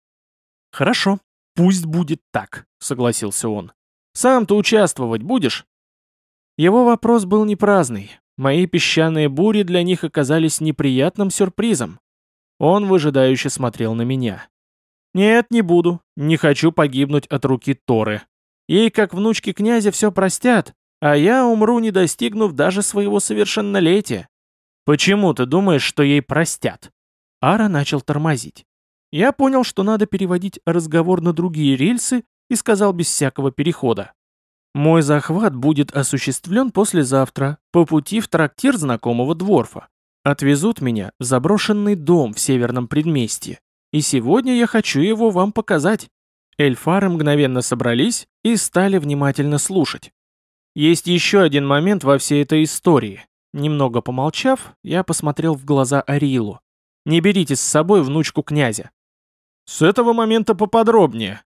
«Хорошо, пусть будет так», — согласился он. «Сам-то участвовать будешь?» Его вопрос был не праздный. Мои песчаные бури для них оказались неприятным сюрпризом. Он выжидающе смотрел на меня. «Нет, не буду. Не хочу погибнуть от руки Торы. Ей, как внучке князя, все простят, а я умру, не достигнув даже своего совершеннолетия. Почему ты думаешь, что ей простят?» Ара начал тормозить. Я понял, что надо переводить разговор на другие рельсы и сказал без всякого перехода. Мой захват будет осуществлен послезавтра, по пути в трактир знакомого дворфа. Отвезут меня в заброшенный дом в северном предместье. И сегодня я хочу его вам показать. Эльфары мгновенно собрались и стали внимательно слушать. Есть еще один момент во всей этой истории. Немного помолчав, я посмотрел в глаза Арилу. Не берите с собой внучку князя. С этого момента поподробнее,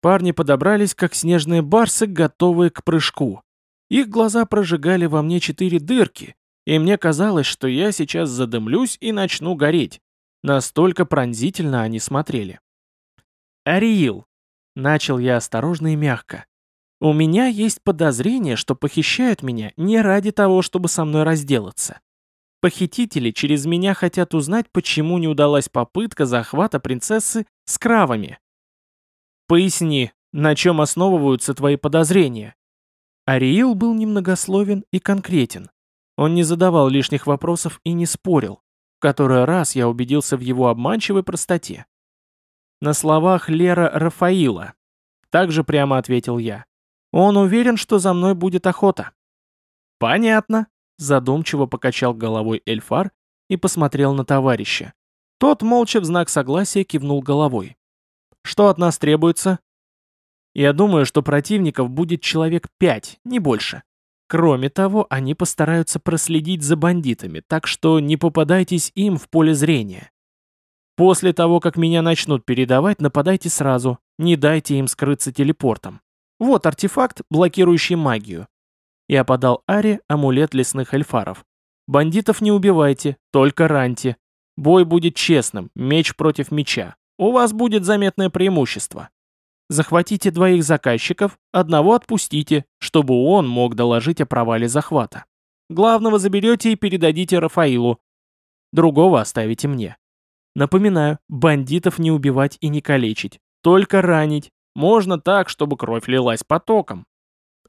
Парни подобрались, как снежные барсы, готовые к прыжку. Их глаза прожигали во мне четыре дырки, и мне казалось, что я сейчас задымлюсь и начну гореть. Настолько пронзительно они смотрели. «Ариил!» — начал я осторожно и мягко. «У меня есть подозрение, что похищают меня не ради того, чтобы со мной разделаться. Похитители через меня хотят узнать, почему не удалась попытка захвата принцессы с кравами. Поясни, на чем основываются твои подозрения?» Ариил был немногословен и конкретен. Он не задавал лишних вопросов и не спорил. В который раз я убедился в его обманчивой простоте. На словах Лера Рафаила. Также прямо ответил я. Он уверен, что за мной будет охота. Понятно. Задумчиво покачал головой Эльфар и посмотрел на товарища. Тот молча в знак согласия кивнул головой. Что от нас требуется? Я думаю, что противников будет человек пять, не больше. Кроме того, они постараются проследить за бандитами, так что не попадайтесь им в поле зрения. После того, как меня начнут передавать, нападайте сразу, не дайте им скрыться телепортом. Вот артефакт, блокирующий магию. Я подал Аре амулет лесных эльфаров. Бандитов не убивайте, только раньте. Бой будет честным, меч против меча. У вас будет заметное преимущество. Захватите двоих заказчиков, одного отпустите, чтобы он мог доложить о провале захвата. Главного заберете и передадите Рафаилу. Другого оставите мне. Напоминаю, бандитов не убивать и не калечить, только ранить. Можно так, чтобы кровь лилась потоком.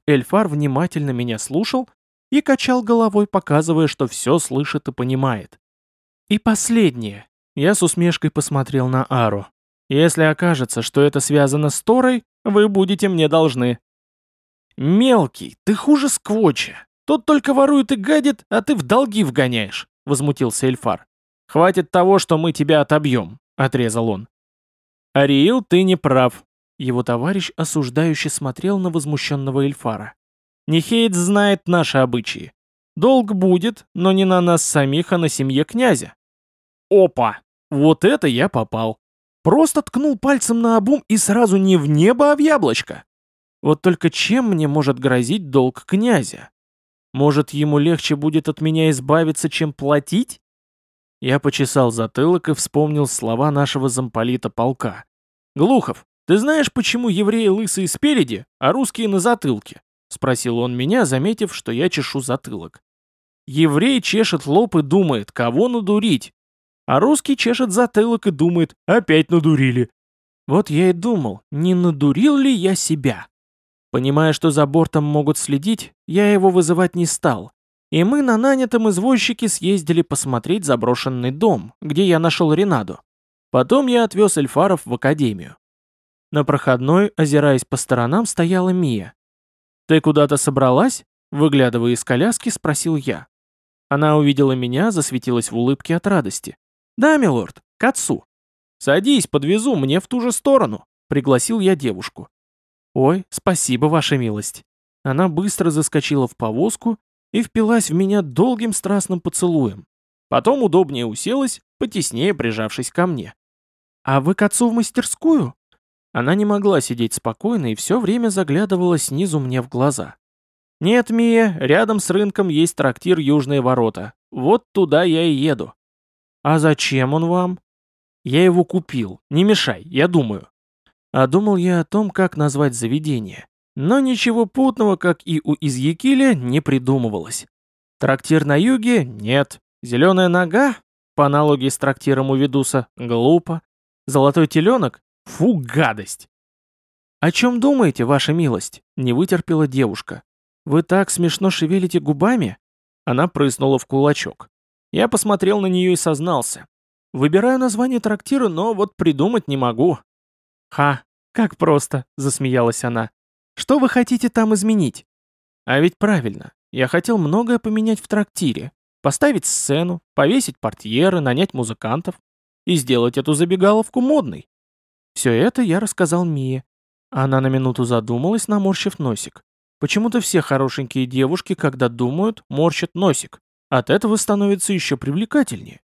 Эльфар внимательно меня слушал и качал головой, показывая, что все слышит и понимает. И последнее. Я с усмешкой посмотрел на Ару. «Если окажется, что это связано с Торой, вы будете мне должны». «Мелкий, ты хуже сквотча. Тот только ворует и гадит, а ты в долги вгоняешь», — возмутился Эльфар. «Хватит того, что мы тебя отобьем», — отрезал он. «Ариил, ты не прав». Его товарищ осуждающе смотрел на возмущенного Эльфара. «Нехейт знает наши обычаи. Долг будет, но не на нас самих, а на семье князя». «Опа!» Вот это я попал. Просто ткнул пальцем на обум и сразу не в небо, а в яблочко. Вот только чем мне может грозить долг князя? Может, ему легче будет от меня избавиться, чем платить? Я почесал затылок и вспомнил слова нашего замполита полка. «Глухов, ты знаешь, почему евреи лысые спереди, а русские на затылке?» — спросил он меня, заметив, что я чешу затылок. Еврей чешет лоб и думает, кого надурить, а русский чешет затылок и думает, опять надурили. Вот я и думал, не надурил ли я себя. Понимая, что за бортом могут следить, я его вызывать не стал. И мы на нанятом извозчике съездили посмотреть заброшенный дом, где я нашел Ренаду. Потом я отвез эльфаров в академию. На проходной, озираясь по сторонам, стояла Мия. «Ты куда-то собралась?» Выглядывая из коляски, спросил я. Она увидела меня, засветилась в улыбке от радости. «Да, милорд, к отцу». «Садись, подвезу, мне в ту же сторону», — пригласил я девушку. «Ой, спасибо, ваша милость». Она быстро заскочила в повозку и впилась в меня долгим страстным поцелуем. Потом удобнее уселась, потеснее прижавшись ко мне. «А вы к отцу в мастерскую?» Она не могла сидеть спокойно и все время заглядывала снизу мне в глаза. «Нет, Мия, рядом с рынком есть трактир «Южные ворота». Вот туда я и еду». «А зачем он вам?» «Я его купил. Не мешай, я думаю». А думал я о том, как назвать заведение. Но ничего путного, как и у Изъякиля, не придумывалось. Трактир на юге? Нет. Зеленая нога? По аналогии с трактиром у Ведуса? Глупо. Золотой теленок? Фу, гадость. «О чем думаете, ваша милость?» — не вытерпела девушка. «Вы так смешно шевелите губами?» Она прыснула в кулачок. Я посмотрел на нее и сознался. «Выбираю название трактира, но вот придумать не могу». «Ха, как просто», — засмеялась она. «Что вы хотите там изменить?» «А ведь правильно. Я хотел многое поменять в трактире. Поставить сцену, повесить портьеры, нанять музыкантов и сделать эту забегаловку модной. Все это я рассказал Мие. Она на минуту задумалась, наморщив носик. Почему-то все хорошенькие девушки, когда думают, морщат носик. От этого становится еще привлекательнее.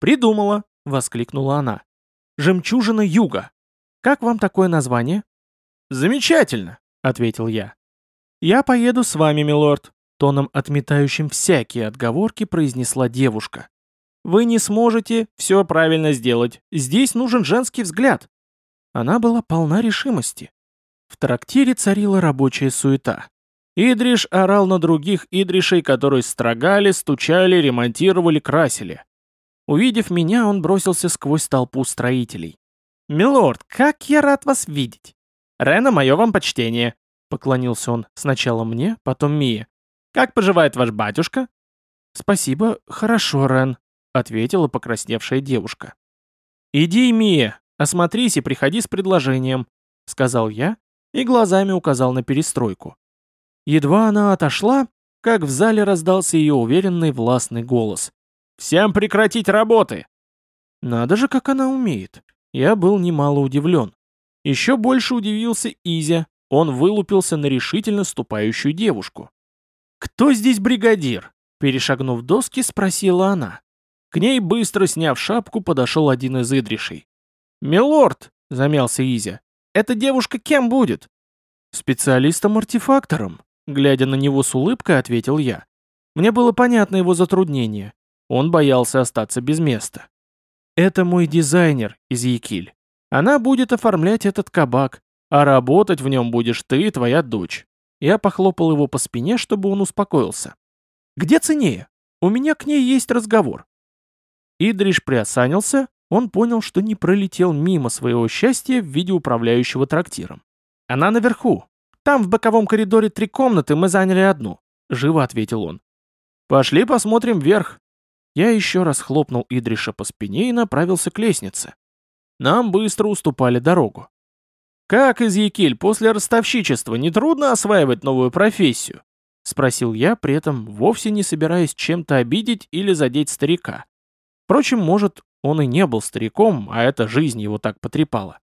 «Придумала!» — воскликнула она. «Жемчужина юга. Как вам такое название?» «Замечательно!» — ответил я. «Я поеду с вами, милорд», — тоном отметающим всякие отговорки произнесла девушка. Вы не сможете все правильно сделать. Здесь нужен женский взгляд. Она была полна решимости. В трактире царила рабочая суета. Идриш орал на других Идришей, которые строгали, стучали, ремонтировали, красили. Увидев меня, он бросился сквозь толпу строителей. «Милорд, как я рад вас видеть! Рена, мое вам почтение!» Поклонился он сначала мне, потом Мие. «Как поживает ваш батюшка?» «Спасибо, хорошо, Рен», ответила покрасневшая девушка. «Иди, Мия, осмотрись и приходи с предложением», — сказал я и глазами указал на перестройку. Едва она отошла, как в зале раздался ее уверенный властный голос. «Всем прекратить работы!» Надо же, как она умеет. Я был немало удивлен. Еще больше удивился Изя. Он вылупился на решительно ступающую девушку. «Кто здесь бригадир?» Перешагнув доски, спросила она. К ней, быстро сняв шапку, подошел один из идришей. «Милорд!» — замялся Изя. «Эта девушка кем будет?» «Специалистом-артефактором», — глядя на него с улыбкой, ответил я. Мне было понятно его затруднение. Он боялся остаться без места. «Это мой дизайнер из Якиль. Она будет оформлять этот кабак, а работать в нем будешь ты и твоя дочь». Я похлопал его по спине, чтобы он успокоился. «Где ценнее? У меня к ней есть разговор». Идриш приосанился, он понял, что не пролетел мимо своего счастья в виде управляющего трактиром. «Она наверху. Там в боковом коридоре три комнаты, мы заняли одну», — живо ответил он. «Пошли посмотрим вверх». Я еще раз хлопнул Идриша по спине и направился к лестнице. Нам быстро уступали дорогу. «Как, из Якиль, после ростовщичества нетрудно осваивать новую профессию?» — спросил я, при этом вовсе не собираясь чем-то обидеть или задеть старика. Впрочем, может, он и не был стариком, а эта жизнь его так потрепала.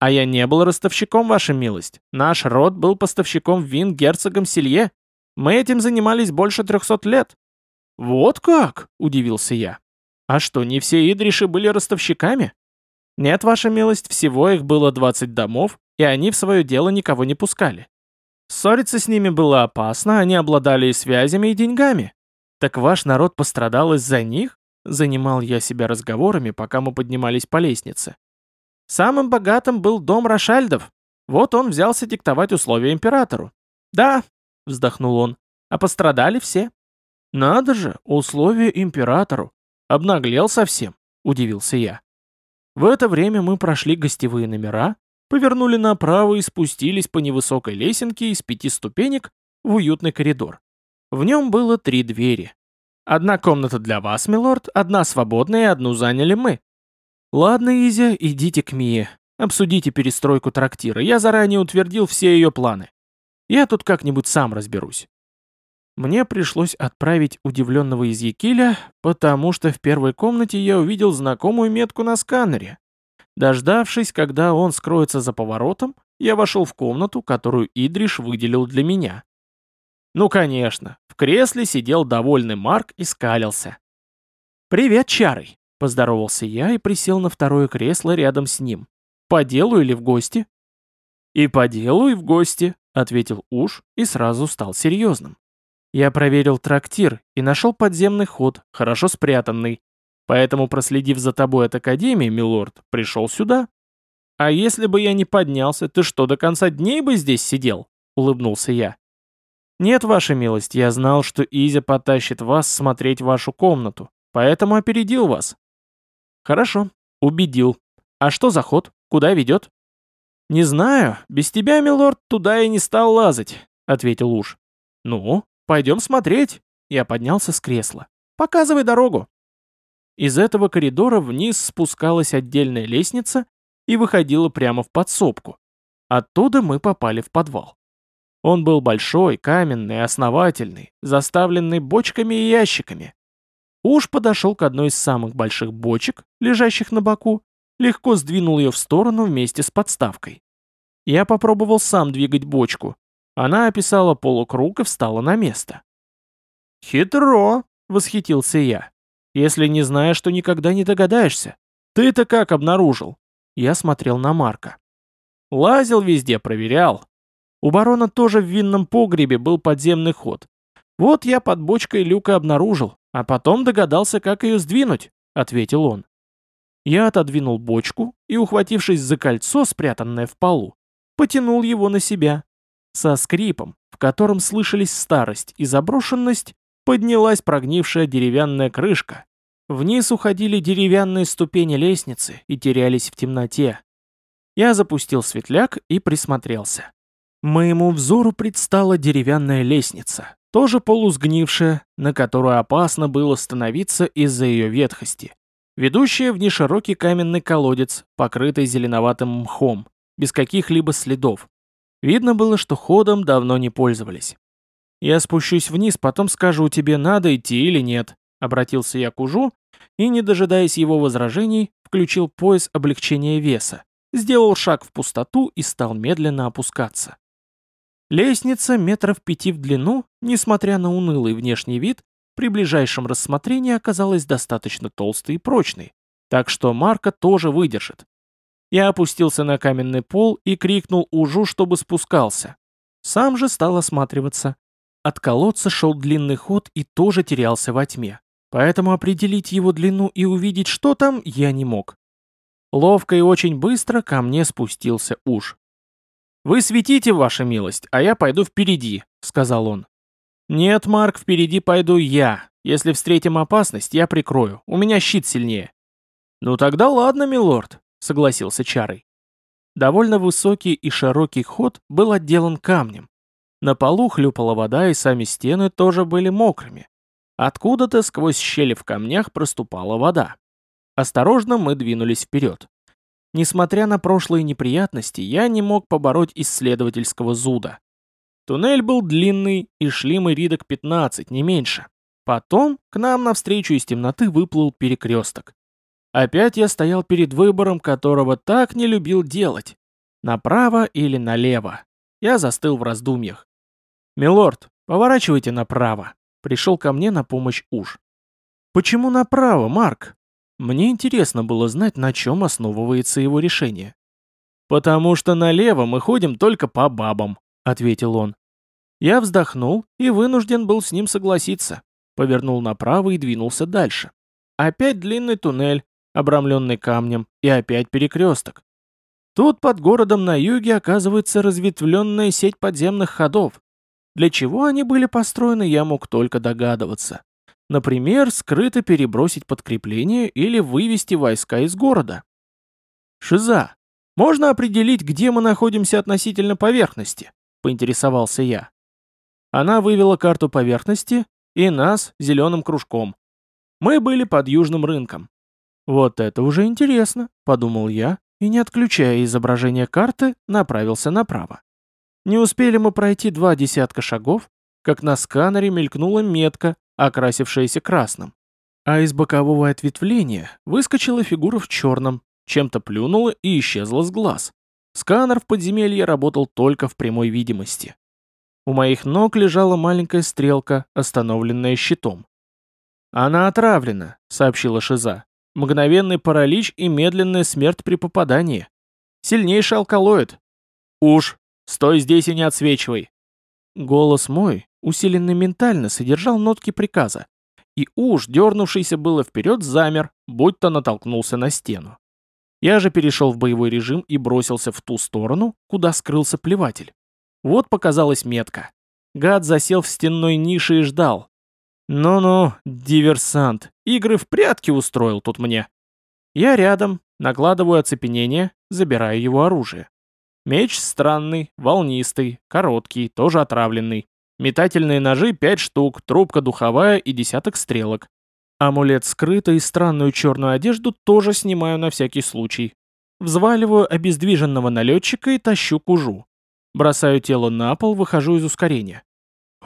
А я не был ростовщиком, ваша милость. Наш род был поставщиком вин герцогом Селье. Мы этим занимались больше трехсот лет. Вот как? Удивился я. А что, не все идриши были ростовщиками? Нет, ваша милость, всего их было двадцать домов, и они в свое дело никого не пускали. Ссориться с ними было опасно, они обладали и связями, и деньгами. Так ваш народ пострадал из-за них? Занимал я себя разговорами, пока мы поднимались по лестнице. Самым богатым был дом Рошальдов. Вот он взялся диктовать условия императору. Да, вздохнул он, а пострадали все. Надо же, условия императору. Обнаглел совсем, удивился я. В это время мы прошли гостевые номера, повернули направо и спустились по невысокой лесенке из пяти ступенек в уютный коридор. В нем было три двери. Одна комната для вас, милорд, одна свободная и одну заняли мы. Ладно, Изя, идите к Мие. Обсудите перестройку трактира. Я заранее утвердил все ее планы. Я тут как-нибудь сам разберусь. Мне пришлось отправить удивленного из Якиля, потому что в первой комнате я увидел знакомую метку на сканере. Дождавшись, когда он скроется за поворотом, я вошел в комнату, которую Идриш выделил для меня. Ну, конечно, в кресле сидел довольный Марк и скалился. «Привет, Чарый!» — поздоровался я и присел на второе кресло рядом с ним. «По делу или в гости?» «И по делу, и в гости», — ответил Уж и сразу стал серьезным. «Я проверил трактир и нашел подземный ход, хорошо спрятанный. Поэтому, проследив за тобой от Академии, милорд, пришел сюда». «А если бы я не поднялся, ты что, до конца дней бы здесь сидел?» — улыбнулся я. «Нет, ваша милость, я знал, что Изя потащит вас смотреть вашу комнату, поэтому опередил вас». «Хорошо, убедил. А что за ход? Куда ведет?» «Не знаю. Без тебя, милорд, туда я не стал лазать», — ответил уж. «Ну, пойдем смотреть». Я поднялся с кресла. «Показывай дорогу». Из этого коридора вниз спускалась отдельная лестница и выходила прямо в подсобку. Оттуда мы попали в подвал. Он был большой, каменный, основательный, заставленный бочками и ящиками. Уж подошел к одной из самых больших бочек, лежащих на боку, легко сдвинул ее в сторону вместе с подставкой. Я попробовал сам двигать бочку. Она описала полукруг и встала на место. «Хитро!» — восхитился я. «Если не знаешь, то никогда не догадаешься. Ты-то как обнаружил?» Я смотрел на Марка. Лазил везде, проверял. У барона тоже в винном погребе был подземный ход. Вот я под бочкой люка обнаружил, а потом догадался, как ее сдвинуть, ответил он. Я отодвинул бочку и, ухватившись за кольцо, спрятанное в полу, потянул его на себя. Со скрипом, в котором слышались старость и заброшенность, поднялась прогнившая деревянная крышка. Вниз уходили деревянные ступени лестницы и терялись в темноте. Я запустил светляк и присмотрелся. Моему взору предстала деревянная лестница, тоже полусгнившая, на которую опасно было становиться из-за ее ветхости ведущая в неширокий каменный колодец, покрытый зеленоватым мхом, без каких-либо следов. Видно было, что ходом давно не пользовались. «Я спущусь вниз, потом скажу тебе, надо идти или нет», — обратился я к Ужу и, не дожидаясь его возражений, включил пояс облегчения веса, сделал шаг в пустоту и стал медленно опускаться. Лестница метров пяти в длину, несмотря на унылый внешний вид, при ближайшем рассмотрении оказалась достаточно толстой и прочной, так что Марка тоже выдержит. Я опустился на каменный пол и крикнул Ужу, чтобы спускался. Сам же стал осматриваться. От колодца шел длинный ход и тоже терялся во тьме, поэтому определить его длину и увидеть, что там, я не мог. Ловко и очень быстро ко мне спустился Уж. «Вы светите, ваша милость, а я пойду впереди», — сказал он. «Нет, Марк, впереди пойду я. Если встретим опасность, я прикрою. У меня щит сильнее». «Ну тогда ладно, милорд», — согласился Чарой. Довольно высокий и широкий ход был отделан камнем. На полу хлюпала вода, и сами стены тоже были мокрыми. Откуда-то сквозь щели в камнях проступала вода. Осторожно мы двинулись вперед. Несмотря на прошлые неприятности, я не мог побороть исследовательского зуда. Туннель был длинный, и шли мы ридок 15, не меньше. Потом к нам навстречу из темноты выплыл перекресток. Опять я стоял перед выбором, которого так не любил делать. Направо или налево. Я застыл в раздумьях. «Милорд, поворачивайте направо», — пришел ко мне на помощь уж. «Почему направо, Марк?» Мне интересно было знать, на чем основывается его решение. «Потому что налево мы ходим только по бабам», — ответил он. Я вздохнул и вынужден был с ним согласиться. Повернул направо и двинулся дальше. Опять длинный туннель, обрамленный камнем, и опять перекресток. Тут под городом на юге оказывается разветвленная сеть подземных ходов. Для чего они были построены, я мог только догадываться. Например, скрыто перебросить подкрепление или вывести войска из города. «Шиза, можно определить, где мы находимся относительно поверхности?» — поинтересовался я. Она вывела карту поверхности и нас зеленым кружком. Мы были под южным рынком. Вот это уже интересно, подумал я, и не отключая изображение карты, направился направо. Не успели мы пройти два десятка шагов, как на сканере мелькнула метка, окрасившаяся красным. А из бокового ответвления выскочила фигура в черном, чем-то плюнула и исчезла с глаз. Сканер в подземелье работал только в прямой видимости. У моих ног лежала маленькая стрелка, остановленная щитом. «Она отравлена», — сообщила Шиза. «Мгновенный паралич и медленная смерть при попадании. Сильнейший алкалоид. Уж, стой здесь и не отсвечивай». Голос мой, усиленный ментально, содержал нотки приказа. И уж, дернувшийся было вперед, замер, будто натолкнулся на стену. Я же перешел в боевой режим и бросился в ту сторону, куда скрылся плеватель. Вот показалась метка. Гад засел в стенной нише и ждал. Ну-ну, диверсант, игры в прятки устроил тут мне. Я рядом, накладываю оцепенение, забираю его оружие. Меч странный, волнистый, короткий, тоже отравленный. Метательные ножи пять штук, трубка духовая и десяток стрелок. Амулет скрытый и странную черную одежду тоже снимаю на всякий случай. Взваливаю обездвиженного налетчика и тащу кужу. Бросаю тело на пол, выхожу из ускорения.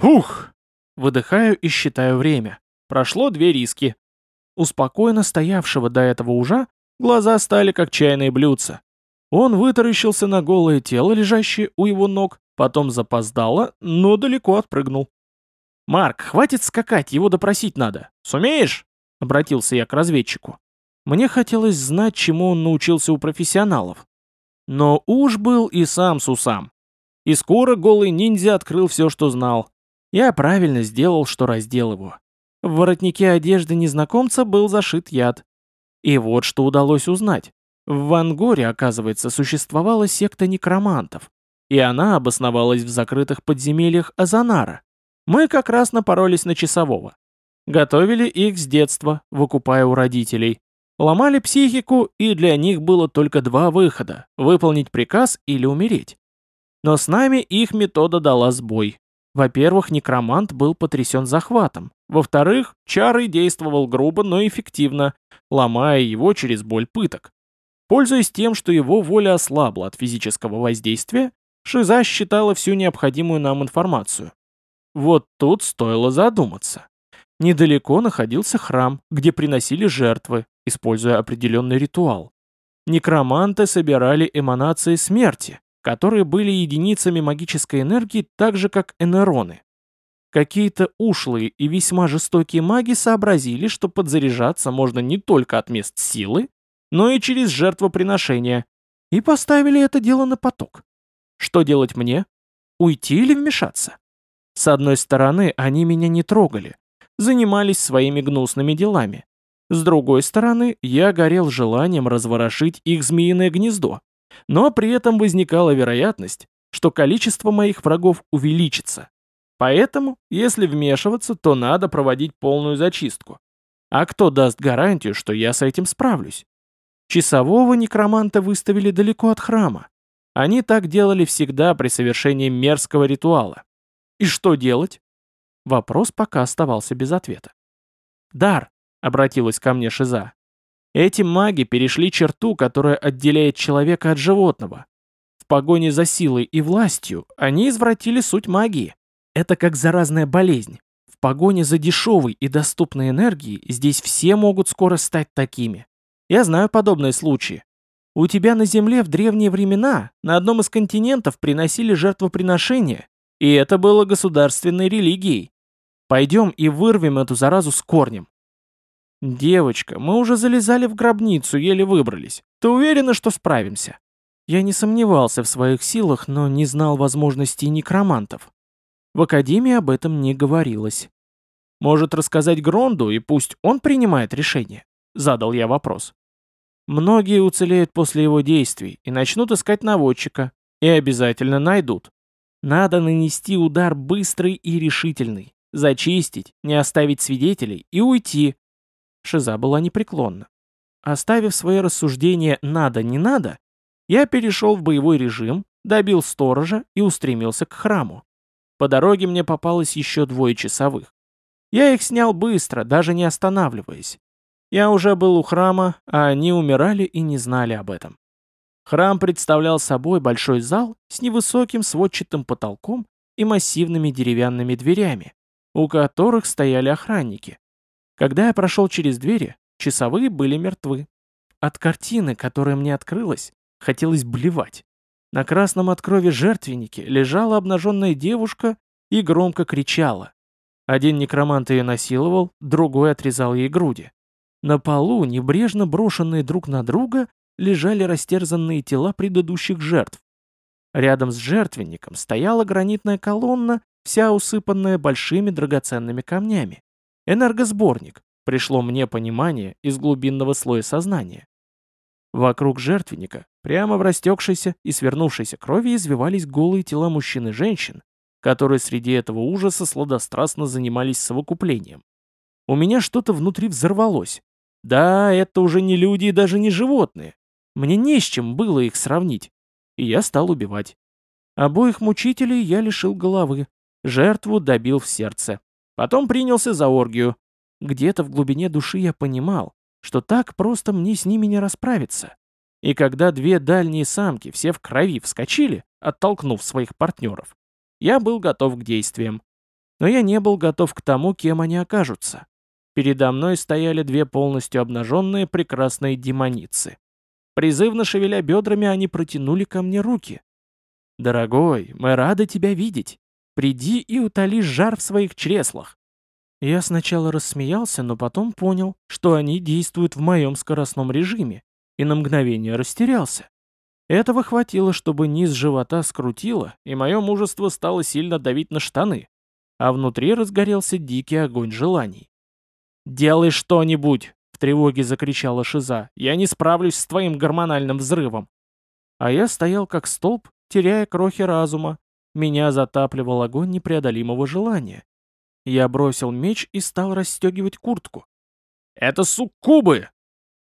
Ух! Выдыхаю и считаю время. Прошло две риски. У спокойно стоявшего до этого ужа глаза стали как чайные блюдца. Он вытаращился на голое тело, лежащее у его ног, потом запоздало, но далеко отпрыгнул. «Марк, хватит скакать, его допросить надо. Сумеешь?» — обратился я к разведчику. Мне хотелось знать, чему он научился у профессионалов. Но уж был и сам Сусам. И скоро голый ниндзя открыл все, что знал. Я правильно сделал, что раздел его. В воротнике одежды незнакомца был зашит яд. И вот что удалось узнать. В Вангоре, оказывается, существовала секта некромантов, и она обосновалась в закрытых подземельях Азанара. Мы как раз напоролись на часового. Готовили их с детства, выкупая у родителей. Ломали психику, и для них было только два выхода – выполнить приказ или умереть. Но с нами их метода дала сбой. Во-первых, некромант был потрясен захватом. Во-вторых, чарой действовал грубо, но эффективно, ломая его через боль пыток. Пользуясь тем, что его воля ослабла от физического воздействия, Шиза считала всю необходимую нам информацию. Вот тут стоило задуматься. Недалеко находился храм, где приносили жертвы, используя определенный ритуал. Некроманты собирали эманации смерти, которые были единицами магической энергии так же, как энероны. Какие-то ушлые и весьма жестокие маги сообразили, что подзаряжаться можно не только от мест силы, но и через жертвоприношение, и поставили это дело на поток. Что делать мне? Уйти или вмешаться? С одной стороны, они меня не трогали, занимались своими гнусными делами. С другой стороны, я горел желанием разворошить их змеиное гнездо. Но при этом возникала вероятность, что количество моих врагов увеличится. Поэтому, если вмешиваться, то надо проводить полную зачистку. А кто даст гарантию, что я с этим справлюсь? Часового некроманта выставили далеко от храма. Они так делали всегда при совершении мерзкого ритуала. И что делать? Вопрос пока оставался без ответа. «Дар», — обратилась ко мне Шиза, — «эти маги перешли черту, которая отделяет человека от животного. В погоне за силой и властью они извратили суть магии. Это как заразная болезнь. В погоне за дешевой и доступной энергией здесь все могут скоро стать такими. Я знаю подобные случаи. У тебя на Земле в древние времена на одном из континентов приносили жертвоприношения, и это было государственной религией. Пойдем и вырвем эту заразу с корнем. Девочка, мы уже залезали в гробницу, еле выбрались. Ты уверена, что справимся? Я не сомневался в своих силах, но не знал возможностей некромантов. В Академии об этом не говорилось. Может рассказать Гронду, и пусть он принимает решение? Задал я вопрос. Многие уцелеют после его действий и начнут искать наводчика. И обязательно найдут. Надо нанести удар быстрый и решительный, зачистить, не оставить свидетелей и уйти. Шиза была непреклонна. Оставив свои рассуждения «надо-не надо», я перешел в боевой режим, добил сторожа и устремился к храму. По дороге мне попалось еще двое часовых. Я их снял быстро, даже не останавливаясь. Я уже был у храма, а они умирали и не знали об этом. Храм представлял собой большой зал с невысоким сводчатым потолком и массивными деревянными дверями, у которых стояли охранники. Когда я прошел через двери, часовые были мертвы. От картины, которая мне открылась, хотелось блевать. На красном от крови жертвеннике лежала обнаженная девушка и громко кричала. Один некромант ее насиловал, другой отрезал ей груди. На полу, небрежно брошенные друг на друга, лежали растерзанные тела предыдущих жертв. Рядом с жертвенником стояла гранитная колонна, вся усыпанная большими драгоценными камнями. Энергосборник, пришло мне понимание из глубинного слоя сознания. Вокруг жертвенника, прямо в растекшейся и свернувшейся крови извивались голые тела мужчин и женщин, которые среди этого ужаса сладострастно занимались совокуплением. У меня что-то внутри взорвалось. Да, это уже не люди и даже не животные. Мне не с чем было их сравнить. И я стал убивать. Обоих мучителей я лишил головы. Жертву добил в сердце. Потом принялся за оргию. Где-то в глубине души я понимал, что так просто мне с ними не расправиться. И когда две дальние самки все в крови вскочили, оттолкнув своих партнеров, я был готов к действиям. Но я не был готов к тому, кем они окажутся. Передо мной стояли две полностью обнаженные прекрасные демоницы. Призывно шевеля бедрами, они протянули ко мне руки. «Дорогой, мы рады тебя видеть. Приди и утоли жар в своих чреслах». Я сначала рассмеялся, но потом понял, что они действуют в моем скоростном режиме, и на мгновение растерялся. Этого хватило, чтобы низ живота скрутило, и мое мужество стало сильно давить на штаны, а внутри разгорелся дикий огонь желаний. «Делай что-нибудь!» — в тревоге закричала Шиза. «Я не справлюсь с твоим гормональным взрывом!» А я стоял как столб, теряя крохи разума. Меня затапливал огонь непреодолимого желания. Я бросил меч и стал расстегивать куртку. «Это суккубы!»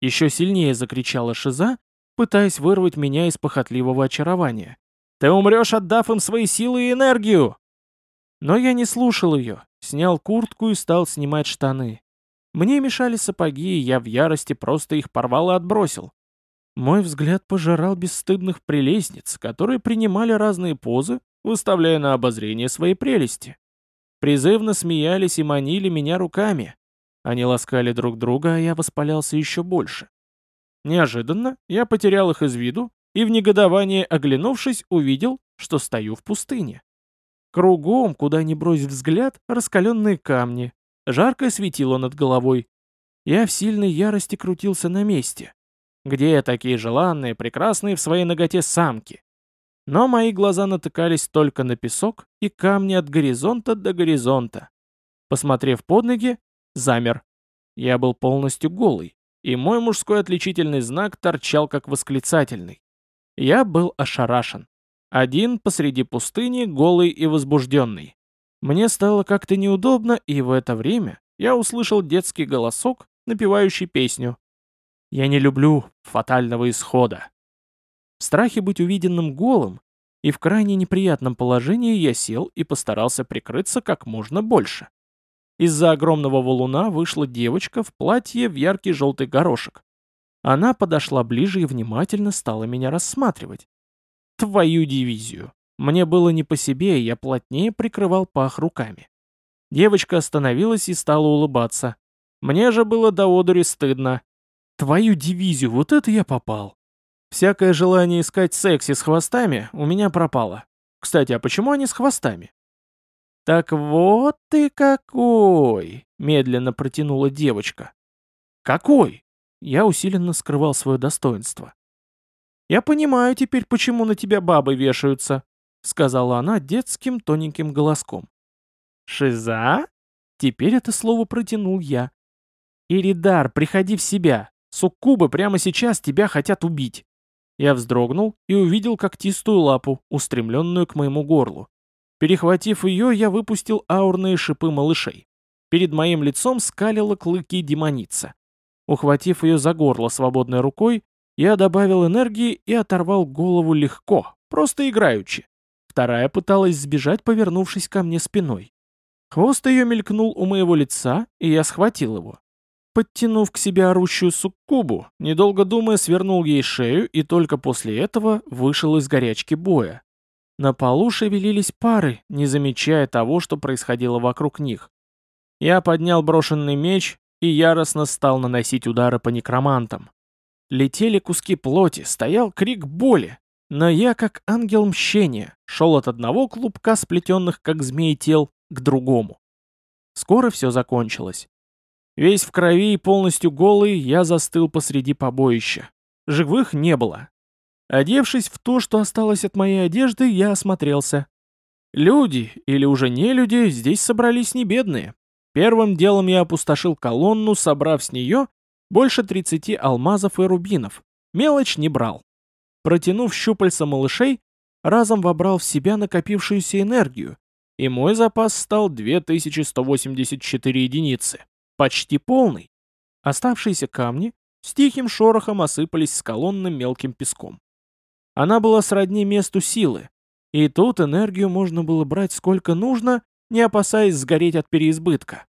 Еще сильнее закричала Шиза, пытаясь вырвать меня из похотливого очарования. «Ты умрешь, отдав им свои силы и энергию!» Но я не слушал ее, снял куртку и стал снимать штаны. Мне мешали сапоги, и я в ярости просто их порвал и отбросил. Мой взгляд пожирал бесстыдных прелестниц, которые принимали разные позы, выставляя на обозрение свои прелести. Призывно смеялись и манили меня руками, они ласкали друг друга, а я воспалялся еще больше. Неожиданно я потерял их из виду и в негодовании оглянувшись увидел, что стою в пустыне. Кругом, куда ни брось взгляд, раскаленные камни, жаркое светило над головой. Я в сильной ярости крутился на месте. Где такие желанные, прекрасные в своей ноготе самки? Но мои глаза натыкались только на песок и камни от горизонта до горизонта. Посмотрев под ноги, замер. Я был полностью голый, и мой мужской отличительный знак торчал как восклицательный. Я был ошарашен. Один посреди пустыни, голый и возбужденный. Мне стало как-то неудобно, и в это время я услышал детский голосок, напевающий песню. «Я не люблю фатального исхода». В страхе быть увиденным голым и в крайне неприятном положении я сел и постарался прикрыться как можно больше. Из-за огромного валуна вышла девочка в платье в яркий желтый горошек. Она подошла ближе и внимательно стала меня рассматривать. Твою дивизию. Мне было не по себе, и я плотнее прикрывал пах руками. Девочка остановилась и стала улыбаться. Мне же было до одури стыдно. Твою дивизию, вот это я попал. Всякое желание искать секси с хвостами у меня пропало. Кстати, а почему они с хвостами? «Так вот ты какой!» — медленно протянула девочка. «Какой?» Я усиленно скрывал свое достоинство. «Я понимаю теперь, почему на тебя бабы вешаются», — сказала она детским тоненьким голоском. «Шиза?» Теперь это слово протянул я. «Иридар, приходи в себя. Суккубы прямо сейчас тебя хотят убить». Я вздрогнул и увидел когтистую лапу, устремленную к моему горлу. Перехватив ее, я выпустил аурные шипы малышей. Перед моим лицом скалила клыки демоница. Ухватив ее за горло свободной рукой, я добавил энергии и оторвал голову легко, просто играючи. Вторая пыталась сбежать, повернувшись ко мне спиной. Хвост ее мелькнул у моего лица, и я схватил его. Подтянув к себе орущую суккубу, недолго думая, свернул ей шею и только после этого вышел из горячки боя. На полу шевелились пары, не замечая того, что происходило вокруг них. Я поднял брошенный меч и яростно стал наносить удары по некромантам. Летели куски плоти, стоял крик боли, но я, как ангел мщения, шел от одного клубка сплетенных, как змеи тел, к другому. Скоро все закончилось. Весь в крови и полностью голый, я застыл посреди побоища. Живых не было. Одевшись в то, что осталось от моей одежды, я осмотрелся. Люди, или уже не люди, здесь собрались не бедные. Первым делом я опустошил колонну, собрав с нее больше 30 алмазов и рубинов. Мелочь не брал. Протянув щупальца малышей, разом вобрал в себя накопившуюся энергию, и мой запас стал 2184 единицы. Почти полный. Оставшиеся камни с тихим шорохом осыпались с колонны мелким песком. Она была сродни месту силы, и тут энергию можно было брать сколько нужно, не опасаясь сгореть от переизбытка.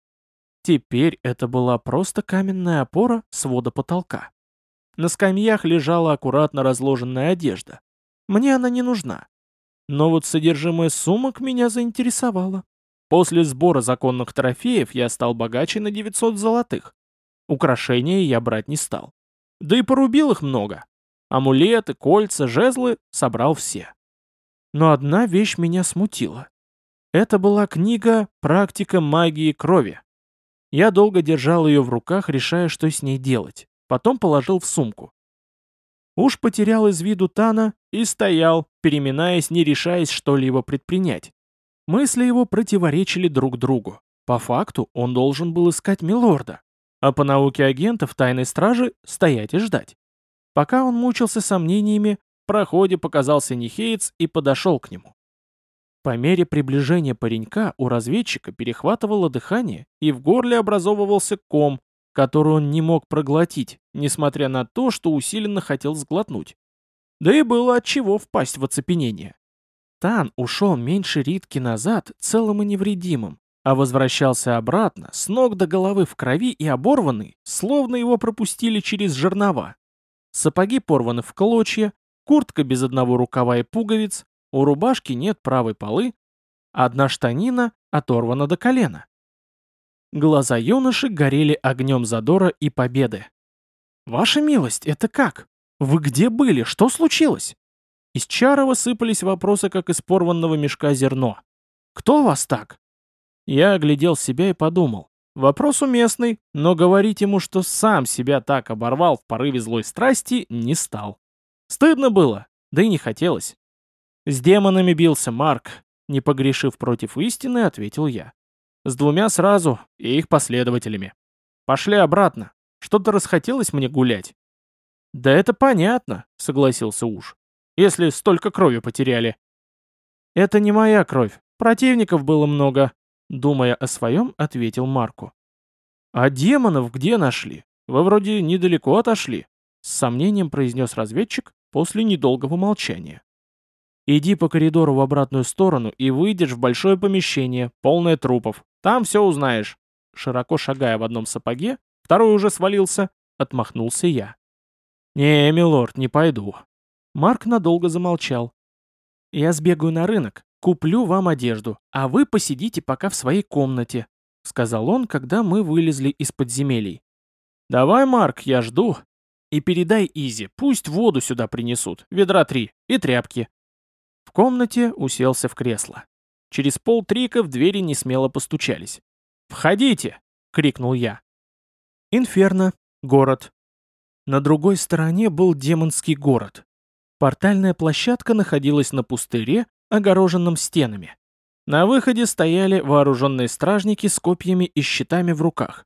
Теперь это была просто каменная опора свода потолка. На скамьях лежала аккуратно разложенная одежда. Мне она не нужна. Но вот содержимое сумок меня заинтересовало. После сбора законных трофеев я стал богаче на 900 золотых. Украшения я брать не стал. Да и порубил их много. Амулеты, кольца, жезлы собрал все. Но одна вещь меня смутила. Это была книга «Практика магии крови». Я долго держал ее в руках, решая, что с ней делать. Потом положил в сумку. Уж потерял из виду Тана и стоял, переминаясь, не решаясь что-либо предпринять. Мысли его противоречили друг другу. По факту он должен был искать Милорда, а по науке агентов тайной стражи стоять и ждать. Пока он мучился сомнениями, в проходе показался Нихеец и подошел к нему. По мере приближения паренька у разведчика перехватывало дыхание, и в горле образовывался ком, который он не мог проглотить, несмотря на то, что усиленно хотел сглотнуть. Да и было от чего впасть в оцепенение. Тан ушел меньше Ритки назад целым и невредимым, а возвращался обратно, с ног до головы в крови и оборванный, словно его пропустили через жернова. Сапоги порваны в клочья, куртка без одного рукава и пуговиц, у рубашки нет правой полы, одна штанина оторвана до колена. Глаза юноши горели огнем задора и победы. «Ваша милость, это как? Вы где были? Что случилось?» Из Чарова сыпались вопросы, как из порванного мешка зерно. «Кто вас так?» Я оглядел себя и подумал. Вопрос уместный, но говорить ему, что сам себя так оборвал в порыве злой страсти, не стал. Стыдно было, да и не хотелось. «С демонами бился Марк», — не погрешив против истины, ответил я. «С двумя сразу и их последователями. Пошли обратно. Что-то расхотелось мне гулять». «Да это понятно», — согласился Уж. «Если столько крови потеряли». «Это не моя кровь. Противников было много», — думая о своем, ответил Марку. «А демонов где нашли? Вы вроде недалеко отошли», — с сомнением произнес разведчик после недолгого молчания. Иди по коридору в обратную сторону и выйдешь в большое помещение, полное трупов. Там все узнаешь. Широко шагая в одном сапоге, второй уже свалился, отмахнулся я. «Не, милорд, не пойду». Марк надолго замолчал. «Я сбегаю на рынок, куплю вам одежду, а вы посидите пока в своей комнате», сказал он, когда мы вылезли из подземелий. «Давай, Марк, я жду. И передай Изи, пусть воду сюда принесут, ведра три, и тряпки. В комнате уселся в кресло. Через полтрика в двери не смело постучались. «Входите!» — крикнул я. Инферно. Город. На другой стороне был демонский город. Портальная площадка находилась на пустыре, огороженном стенами. На выходе стояли вооруженные стражники с копьями и щитами в руках.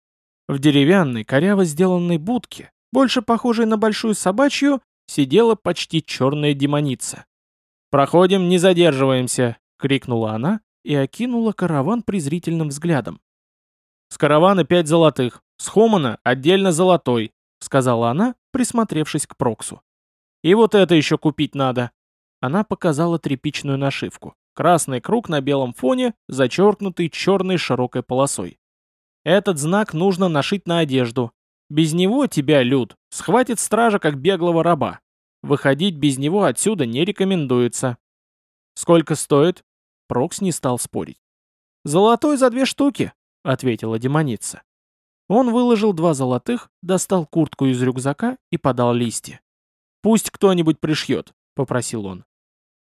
В деревянной, коряво сделанной будке, больше похожей на большую собачью, сидела почти черная демоница. «Проходим, не задерживаемся!» — крикнула она и окинула караван презрительным взглядом. «С каравана пять золотых, с Хомана отдельно золотой», — сказала она, присмотревшись к Проксу. «И вот это еще купить надо». Она показала тряпичную нашивку. Красный круг на белом фоне, зачеркнутый черной широкой полосой. Этот знак нужно нашить на одежду. Без него тебя, Люд, схватит стража как беглого раба. Выходить без него отсюда не рекомендуется. Сколько стоит? Прокс не стал спорить. Золотой за две штуки, ответила демоница. Он выложил два золотых, достал куртку из рюкзака и подал листья. «Пусть кто-нибудь пришьет», — попросил он.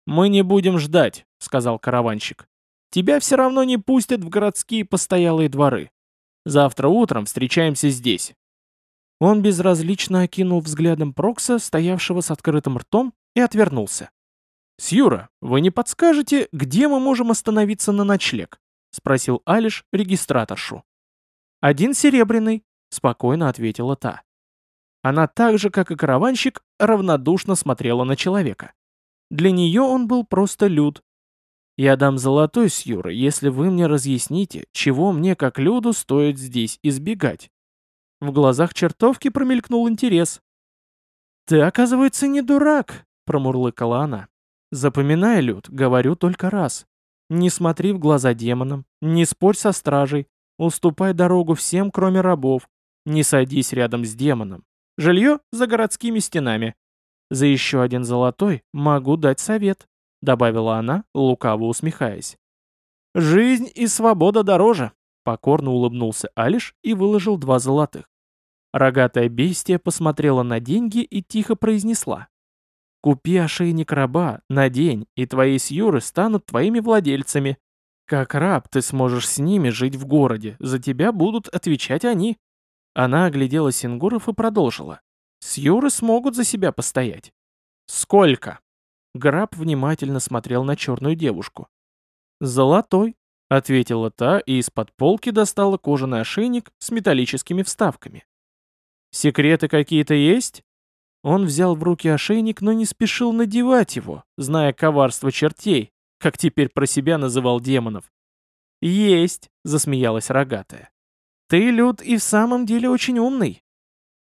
«Мы не будем ждать», — сказал караванщик. тебя все равно не пустят в городские постоялые дворы. Завтра утром встречаемся здесь». Он безразлично окинул взглядом Прокса, стоявшего с открытым ртом, и отвернулся. «Сьюра, вы не подскажете, где мы можем остановиться на ночлег?» — спросил Алиш регистраторшу. «Один серебряный», — спокойно ответила та. Она так же, как и караванщик, равнодушно смотрела на человека. Для нее он был просто люд. «Я дам золотой с Юрой, если вы мне разъясните, чего мне, как люду, стоит здесь избегать». В глазах чертовки промелькнул интерес. «Ты, оказывается, не дурак», — промурлыкала она. «Запоминай, Люд, говорю только раз. Не смотри в глаза демонам, не спорь со стражей, уступай дорогу всем, кроме рабов, не садись рядом с демоном. Жилье за городскими стенами. За еще один золотой могу дать совет», — добавила она, лукаво усмехаясь. «Жизнь и свобода дороже», — покорно улыбнулся Алиш и выложил два золотых. Рогатая бестия посмотрела на деньги и тихо произнесла. «Купи ошейник раба, надень, и твои сьюры станут твоими владельцами. Как раб ты сможешь с ними жить в городе, за тебя будут отвечать они». Она оглядела Сингуров и продолжила. «Сьюры смогут за себя постоять». «Сколько?» Граб внимательно смотрел на черную девушку. «Золотой», — ответила та и из-под полки достала кожаный ошейник с металлическими вставками. «Секреты какие-то есть?» Он взял в руки ошейник, но не спешил надевать его, зная коварство чертей, как теперь про себя называл демонов. «Есть», — засмеялась рогатая. «Ты, Люд, и в самом деле очень умный».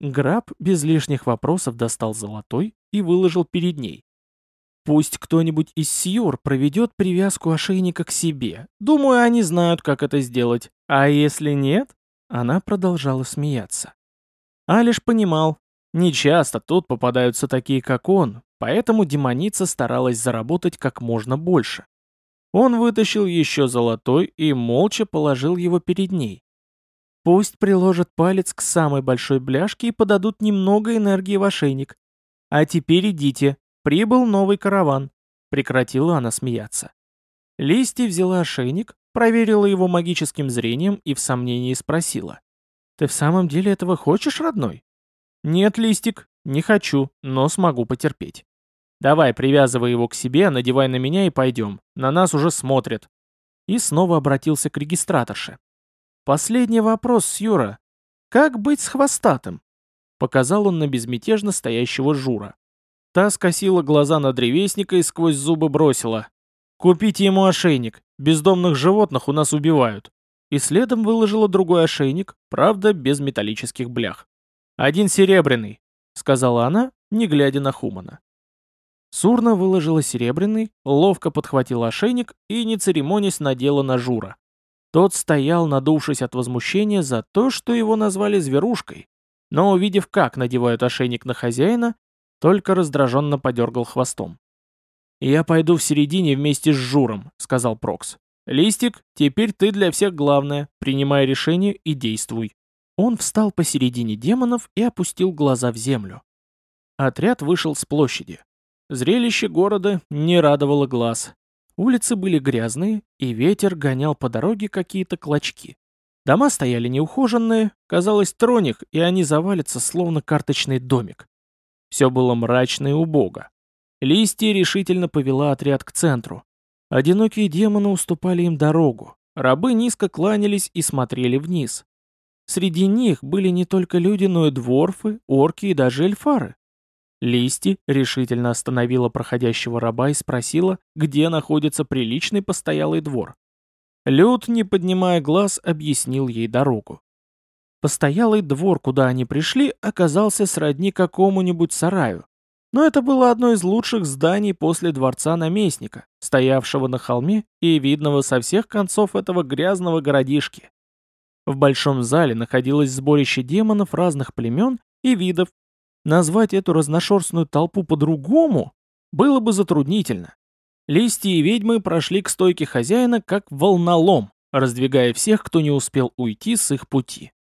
Граб без лишних вопросов достал золотой и выложил перед ней. «Пусть кто-нибудь из Сьюр проведет привязку ошейника к себе. Думаю, они знают, как это сделать. А если нет?» Она продолжала смеяться. Алиш понимал, нечасто тут попадаются такие, как он, поэтому демоница старалась заработать как можно больше. Он вытащил еще золотой и молча положил его перед ней. Пусть приложат палец к самой большой бляшке и подадут немного энергии в ошейник. А теперь идите, прибыл новый караван. Прекратила она смеяться. Листи взяла ошейник, проверила его магическим зрением и в сомнении спросила. «Ты в самом деле этого хочешь, родной?» «Нет, Листик, не хочу, но смогу потерпеть. Давай, привязывай его к себе, надевай на меня и пойдем. На нас уже смотрят». И снова обратился к регистраторше. «Последний вопрос, Сьюра. Как быть с хвостатым?» Показал он на безмятежно стоящего Жура. Та скосила глаза на древесника и сквозь зубы бросила. «Купите ему ошейник. Бездомных животных у нас убивают». И следом выложила другой ошейник, правда, без металлических блях. «Один серебряный», — сказала она, не глядя на Хумана. Сурна выложила серебряный, ловко подхватила ошейник и, не церемонясь, надела на Жура. Тот стоял, надувшись от возмущения за то, что его назвали зверушкой, но, увидев, как надевают ошейник на хозяина, только раздраженно подергал хвостом. «Я пойду в середине вместе с Журом», — сказал Прокс. «Листик, теперь ты для всех главное, принимай решение и действуй». Он встал посередине демонов и опустил глаза в землю. Отряд вышел с площади. Зрелище города не радовало глаз. Улицы были грязные, и ветер гонял по дороге какие-то клочки. Дома стояли неухоженные, казалось, троних, и они завалятся, словно карточный домик. Все было мрачно и убого. Листья решительно повела отряд к центру. Одинокие демоны уступали им дорогу. Рабы низко кланялись и смотрели вниз. Среди них были не только люди, но и дворфы, орки и даже эльфары. Листи решительно остановила проходящего раба и спросила, где находится приличный постоялый двор. Люд, не поднимая глаз, объяснил ей дорогу. Постоялый двор, куда они пришли, оказался сродни какому-нибудь сараю. Но это было одно из лучших зданий после дворца наместника, стоявшего на холме и видного со всех концов этого грязного городишки. В большом зале находилось сборище демонов разных племен и видов, Назвать эту разношерстную толпу по-другому было бы затруднительно. Листья и ведьмы прошли к стойке хозяина как волнолом, раздвигая всех, кто не успел уйти с их пути.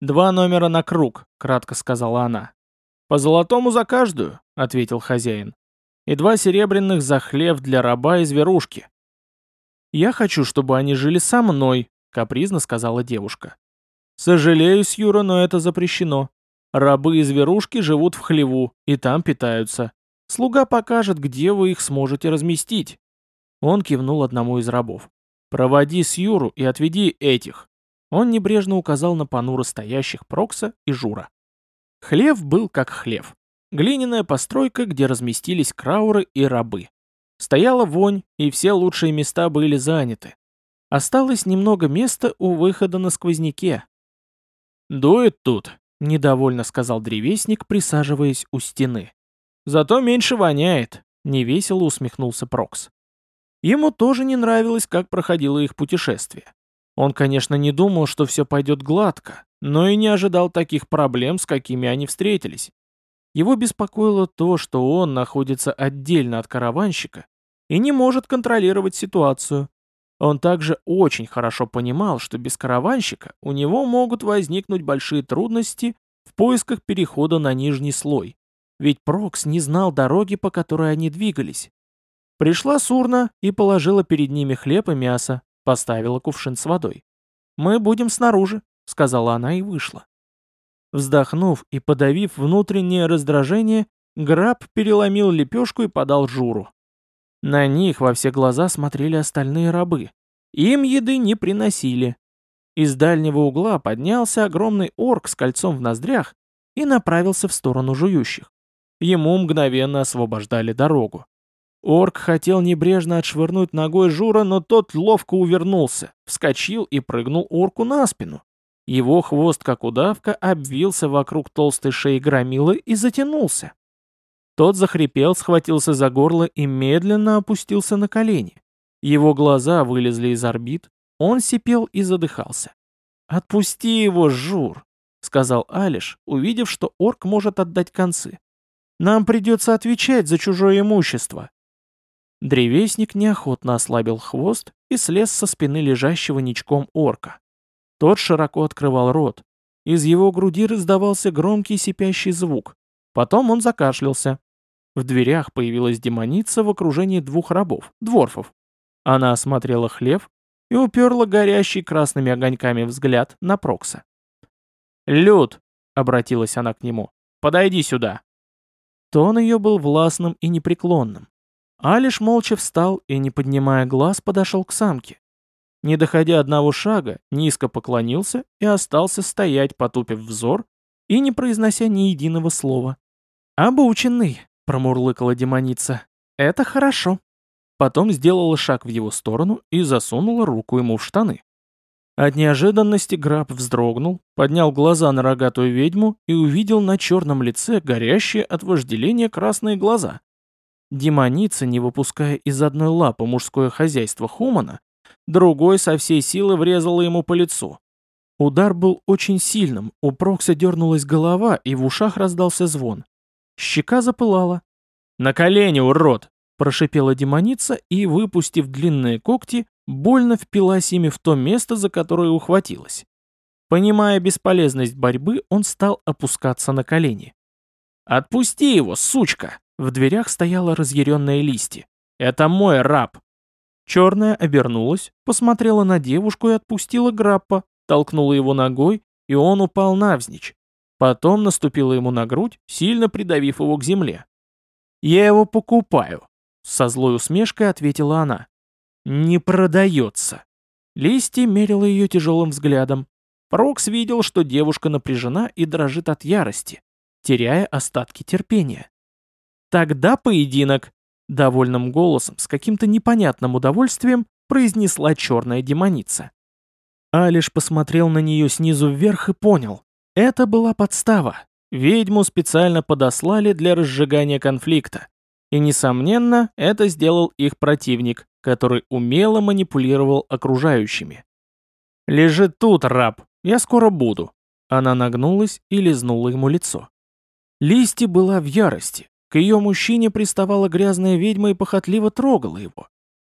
«Два номера на круг», — кратко сказала она. «По золотому за каждую», — ответил хозяин. «И два серебряных за хлеб для раба и зверушки». Я хочу, чтобы они жили со мной, капризно сказала девушка. Сожалею, Юра, но это запрещено. Рабы и зверушки живут в хлеву, и там питаются. Слуга покажет, где вы их сможете разместить. Он кивнул одному из рабов. «Проводи с Юру и отведи этих». Он небрежно указал на понуро стоящих Прокса и Жура. Хлев был как хлев. Глиняная постройка, где разместились крауры и рабы. Стояла вонь, и все лучшие места были заняты. Осталось немного места у выхода на сквозняке. «Дует тут», — недовольно сказал древесник, присаживаясь у стены. «Зато меньше воняет», — невесело усмехнулся Прокс. Ему тоже не нравилось, как проходило их путешествие. Он, конечно, не думал, что все пойдет гладко, но и не ожидал таких проблем, с какими они встретились. Его беспокоило то, что он находится отдельно от караванщика и не может контролировать ситуацию. Он также очень хорошо понимал, что без караванщика у него могут возникнуть большие трудности в поисках перехода на нижний слой. Ведь Прокс не знал дороги, по которой они двигались. Пришла Сурна и положила перед ними хлеб и мясо, поставила кувшин с водой. «Мы будем снаружи», — сказала она и вышла. Вздохнув и подавив внутреннее раздражение, Граб переломил лепешку и подал Журу. На них во все глаза смотрели остальные рабы. Им еды не приносили. Из дальнего угла поднялся огромный орк с кольцом в ноздрях и направился в сторону жующих. Ему мгновенно освобождали дорогу. Орк хотел небрежно отшвырнуть ногой Жура, но тот ловко увернулся, вскочил и прыгнул орку на спину. Его хвост, как удавка, обвился вокруг толстой шеи громилы и затянулся. Тот захрипел, схватился за горло и медленно опустился на колени. Его глаза вылезли из орбит, он сипел и задыхался. «Отпусти его, Жур!» — сказал Алиш, увидев, что орк может отдать концы. «Нам придется отвечать за чужое имущество». Древесник неохотно ослабил хвост и слез со спины лежащего ничком орка. Тот широко открывал рот. Из его груди раздавался громкий сипящий звук. Потом он закашлялся. В дверях появилась демоница в окружении двух рабов, дворфов. Она осмотрела хлев и уперла горящий красными огоньками взгляд на Прокса. «Люд!» — обратилась она к нему. «Подойди сюда!» Тон ее был властным и непреклонным. Алиш молча встал и, не поднимая глаз, подошел к самке. Не доходя одного шага, низко поклонился и остался стоять, потупив взор и не произнося ни единого слова. «Обученный», — промурлыкала демоница, — «это хорошо». Потом сделала шаг в его сторону и засунула руку ему в штаны. От неожиданности Граб вздрогнул, поднял глаза на рогатую ведьму и увидел на черном лице горящие от вожделения красные глаза. Демоница, не выпуская из одной лапы мужское хозяйство Хумана, другой со всей силы врезала ему по лицу. Удар был очень сильным, у Прокса дернулась голова, и в ушах раздался звон. Щека запылала. «На колени, урод!» – прошипела демоница и, выпустив длинные когти, больно впилась ими в то место, за которое ухватилась. Понимая бесполезность борьбы, он стал опускаться на колени. «Отпусти его, сучка!» В дверях стояла разъяренная листья. «Это мой раб!» Черная обернулась, посмотрела на девушку и отпустила Граппа, толкнула его ногой, и он упал навзничь. Потом наступила ему на грудь, сильно придавив его к земле. «Я его покупаю», — со злой усмешкой ответила она. «Не продается». Листья мерила ее тяжелым взглядом. Прокс видел, что девушка напряжена и дрожит от ярости, теряя остатки терпения. «Тогда поединок», — довольным голосом, с каким-то непонятным удовольствием, произнесла черная демоница. Алиш посмотрел на нее снизу вверх и понял. Это была подстава. Ведьму специально подослали для разжигания конфликта. И, несомненно, это сделал их противник, который умело манипулировал окружающими. «Лежи тут, раб, я скоро буду». Она нагнулась и лизнула ему лицо. Листи была в ярости. К ее мужчине приставала грязная ведьма и похотливо трогала его.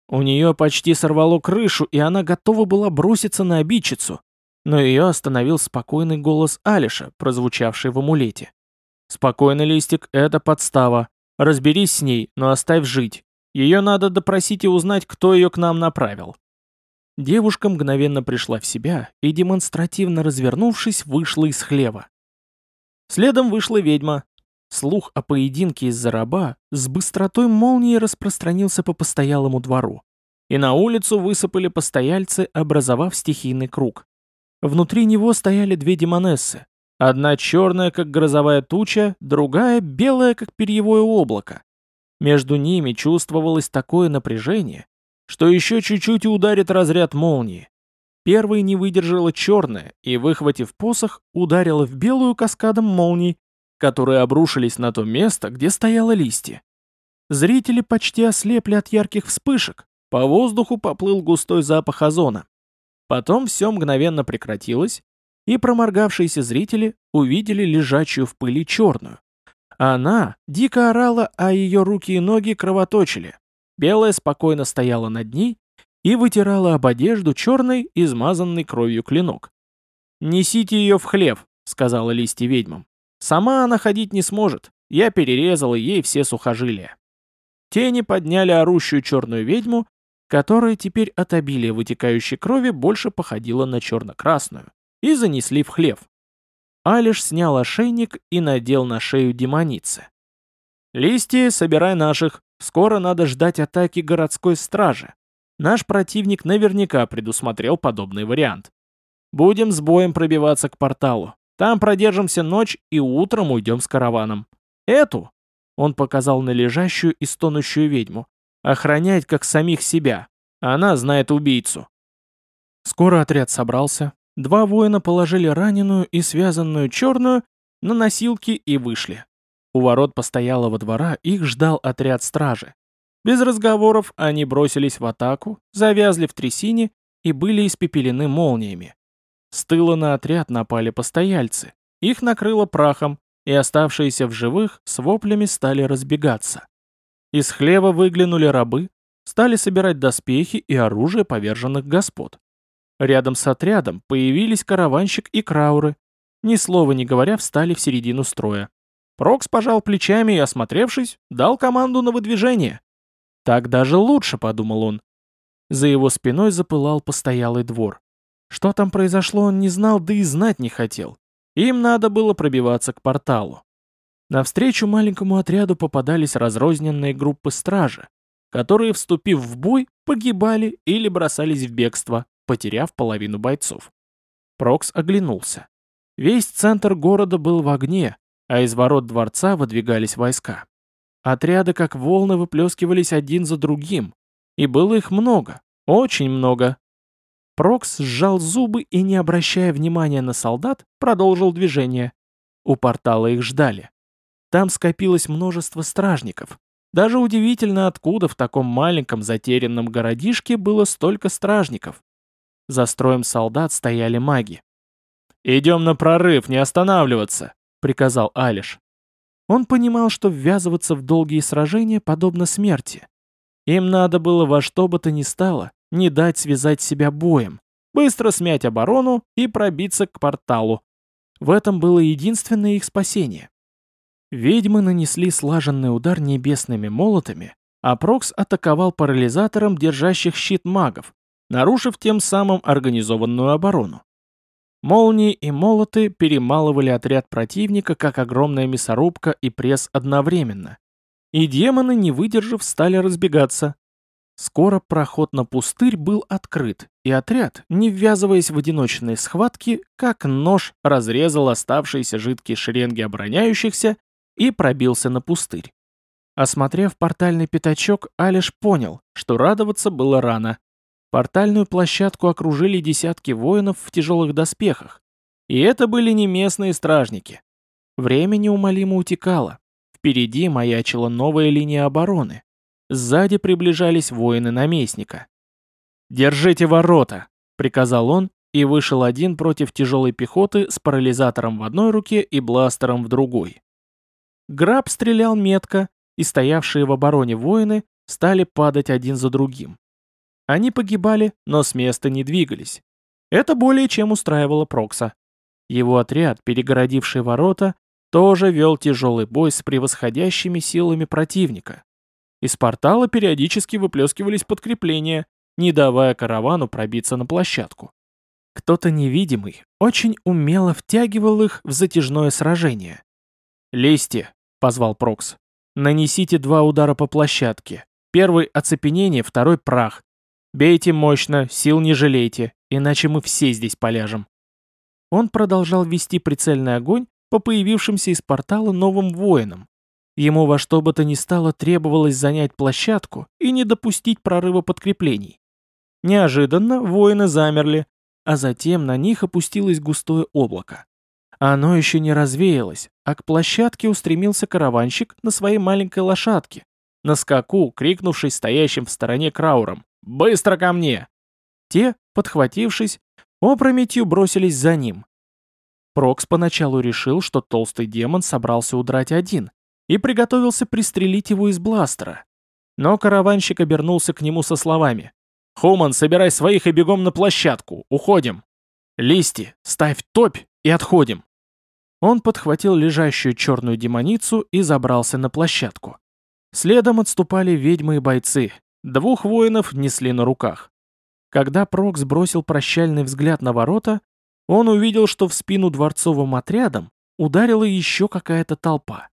У нее почти сорвало крышу, и она готова была броситься на обидчицу. Но ее остановил спокойный голос Алиша, прозвучавший в амулете. «Спокойно, Листик, это подстава. Разберись с ней, но оставь жить. Ее надо допросить и узнать, кто ее к нам направил. девушка мгновенно пришла в себя и, демонстративно развернувшись, вышла из хлева. Следом вышла ведьма. Слух о поединке из-за раба с быстротой молнии распространился по постоялому двору. И на улицу высыпали постояльцы, образовав стихийный круг. Внутри него стояли две демонессы. Одна черная, как грозовая туча, другая белая, как перьевое облако. Между ними чувствовалось такое напряжение, что еще чуть-чуть и ударит разряд молнии. Первой не выдержала черная и, выхватив посох, ударила в белую каскадом молний, которые обрушились на то место, где стояло листья. Зрители почти ослепли от ярких вспышек, по воздуху поплыл густой запах озона. Потом все мгновенно прекратилось, и проморгавшиеся зрители увидели лежачую в пыли черную. Она дико орала, а ее руки и ноги кровоточили. Белая спокойно стояла над ней и вытирала об одежду черный, измазанный кровью клинок. «Несите ее в хлев», — сказала Листи ведьмам. «Сама она ходить не сможет, я перерезала ей все сухожилия». Тени подняли орущую черную ведьму, которая теперь от обилия вытекающей крови больше походила на черно-красную, и занесли в хлев. Алиш снял ошейник и надел на шею демоницы. «Листья, собирай наших, скоро надо ждать атаки городской стражи. Наш противник наверняка предусмотрел подобный вариант. Будем с боем пробиваться к порталу. Там продержимся ночь и утром уйдем с караваном. Эту, он показал на лежащую и стонущую ведьму, охранять как самих себя. Она знает убийцу. Скоро отряд собрался. Два воина положили раненую и связанную черную на носилки и вышли. У ворот постоялого двора их ждал отряд стражи. Без разговоров они бросились в атаку, завязли в трясине и были испепелены молниями. С тыла на отряд напали постояльцы. Их накрыло прахом, и оставшиеся в живых с воплями стали разбегаться. Из хлева выглянули рабы, стали собирать доспехи и оружие поверженных господ. Рядом с отрядом появились караванщик и крауры. Ни слова не говоря, встали в середину строя. Прокс пожал плечами и, осмотревшись, дал команду на выдвижение. Так даже лучше, подумал он. За его спиной запылал постоялый двор. Что там произошло, он не знал, да и знать не хотел. Им надо было пробиваться к порталу. Навстречу маленькому отряду попадались разрозненные группы стражи, которые, вступив в бой, погибали или бросались в бегство, потеряв половину бойцов. Прокс оглянулся. Весь центр города был в огне, а из ворот дворца выдвигались войска. Отряды как волны выплескивались один за другим. И было их много, очень много. Прокс сжал зубы и, не обращая внимания на солдат, продолжил движение. У портала их ждали. Там скопилось множество стражников. Даже удивительно, откуда в таком маленьком затерянном городишке было столько стражников. За строем солдат стояли маги. «Идем на прорыв, не останавливаться», — приказал Алиш. Он понимал, что ввязываться в долгие сражения подобно смерти. Им надо было во что бы то ни стало не дать связать себя боем, быстро смять оборону и пробиться к порталу. В этом было единственное их спасение. Ведьмы нанесли слаженный удар небесными молотами, а Прокс атаковал парализатором держащих щит магов, нарушив тем самым организованную оборону. Молнии и молоты перемалывали отряд противника, как огромная мясорубка и пресс одновременно. И демоны, не выдержав, стали разбегаться. Скоро проход на пустырь был открыт, и отряд, не ввязываясь в одиночные схватки, как нож разрезал оставшиеся жидкие шеренги обороняющихся и пробился на пустырь. Осмотрев портальный пятачок, Алиш понял, что радоваться было рано. Портальную площадку окружили десятки воинов в тяжелых доспехах. И это были не местные стражники. Время неумолимо утекало. Впереди маячила новая линия обороны. Сзади приближались воины наместника. «Держите ворота!» — приказал он, и вышел один против тяжелой пехоты с парализатором в одной руке и бластером в другой. Граб стрелял метко, и стоявшие в обороне воины стали падать один за другим. Они погибали, но с места не двигались. Это более чем устраивало Прокса. Его отряд, перегородивший ворота, тоже вел тяжелый бой с превосходящими силами противника. Из портала периодически выплескивались подкрепления, не давая каравану пробиться на площадку. Кто-то невидимый очень умело втягивал их в затяжное сражение. «Лезьте», — позвал Прокс. «Нанесите два удара по площадке. Первый — оцепенение, второй — прах. Бейте мощно, сил не жалейте, иначе мы все здесь поляжем». Он продолжал вести прицельный огонь по появившимся из портала новым воинам. Ему во что бы то ни стало требовалось занять площадку и не допустить прорыва подкреплений. Неожиданно воины замерли, а затем на них опустилось густое облако. Оно еще не развеялось, а к площадке устремился караванщик на своей маленькой лошадке, на скаку, крикнувший стоящим в стороне крауром «Быстро ко мне!». Те, подхватившись, опрометью бросились за ним. Прокс поначалу решил, что толстый демон собрался удрать один, и приготовился пристрелить его из бластера. Но караванщик обернулся к нему со словами «Хуман, собирай своих и бегом на площадку, уходим! Листи, ставь топь и отходим!» Он подхватил лежащую черную демоницу и забрался на площадку. Следом отступали ведьмы и бойцы, двух воинов несли на руках. Когда Прокс бросил прощальный взгляд на ворота, он увидел, что в спину дворцовым отрядом ударила еще какая-то толпа.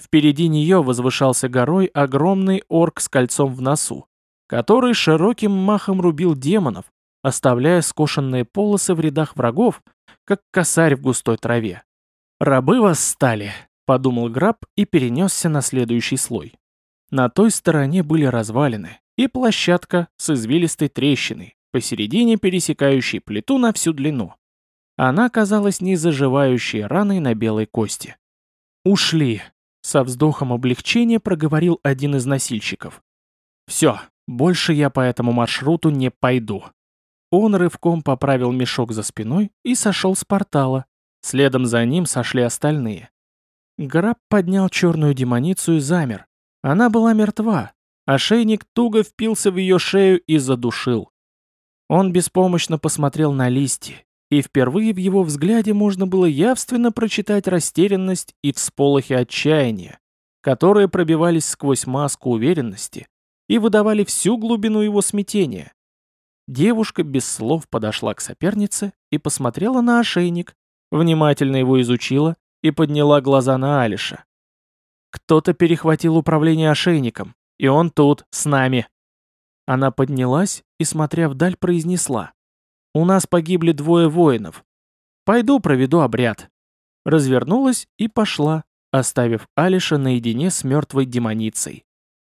Впереди нее возвышался горой огромный орк с кольцом в носу, который широким махом рубил демонов, оставляя скошенные полосы в рядах врагов, как косарь в густой траве. «Рабы восстали», — подумал Граб и перенесся на следующий слой. На той стороне были развалины и площадка с извилистой трещиной, посередине пересекающей плиту на всю длину. Она казалась незаживающей раной на белой кости. «Ушли», со вздохом облегчения проговорил один из носильщиков. «Все, больше я по этому маршруту не пойду». Он рывком поправил мешок за спиной и сошел с портала. Следом за ним сошли остальные. Граб поднял черную демоницу и замер. Она была мертва. Ошейник туго впился в ее шею и задушил. Он беспомощно посмотрел на листья, и впервые в его взгляде можно было явственно прочитать растерянность и всполохи отчаяния, которые пробивались сквозь маску уверенности и выдавали всю глубину его смятения. Девушка без слов подошла к сопернице и посмотрела на ошейник, внимательно его изучила и подняла глаза на Алиша. «Кто-то перехватил управление ошейником, и он тут, с нами». Она поднялась и, смотря вдаль, произнесла. У нас погибли двое воинов. Пойду проведу обряд». Развернулась и пошла, оставив Алиша наедине с мертвой демоницей.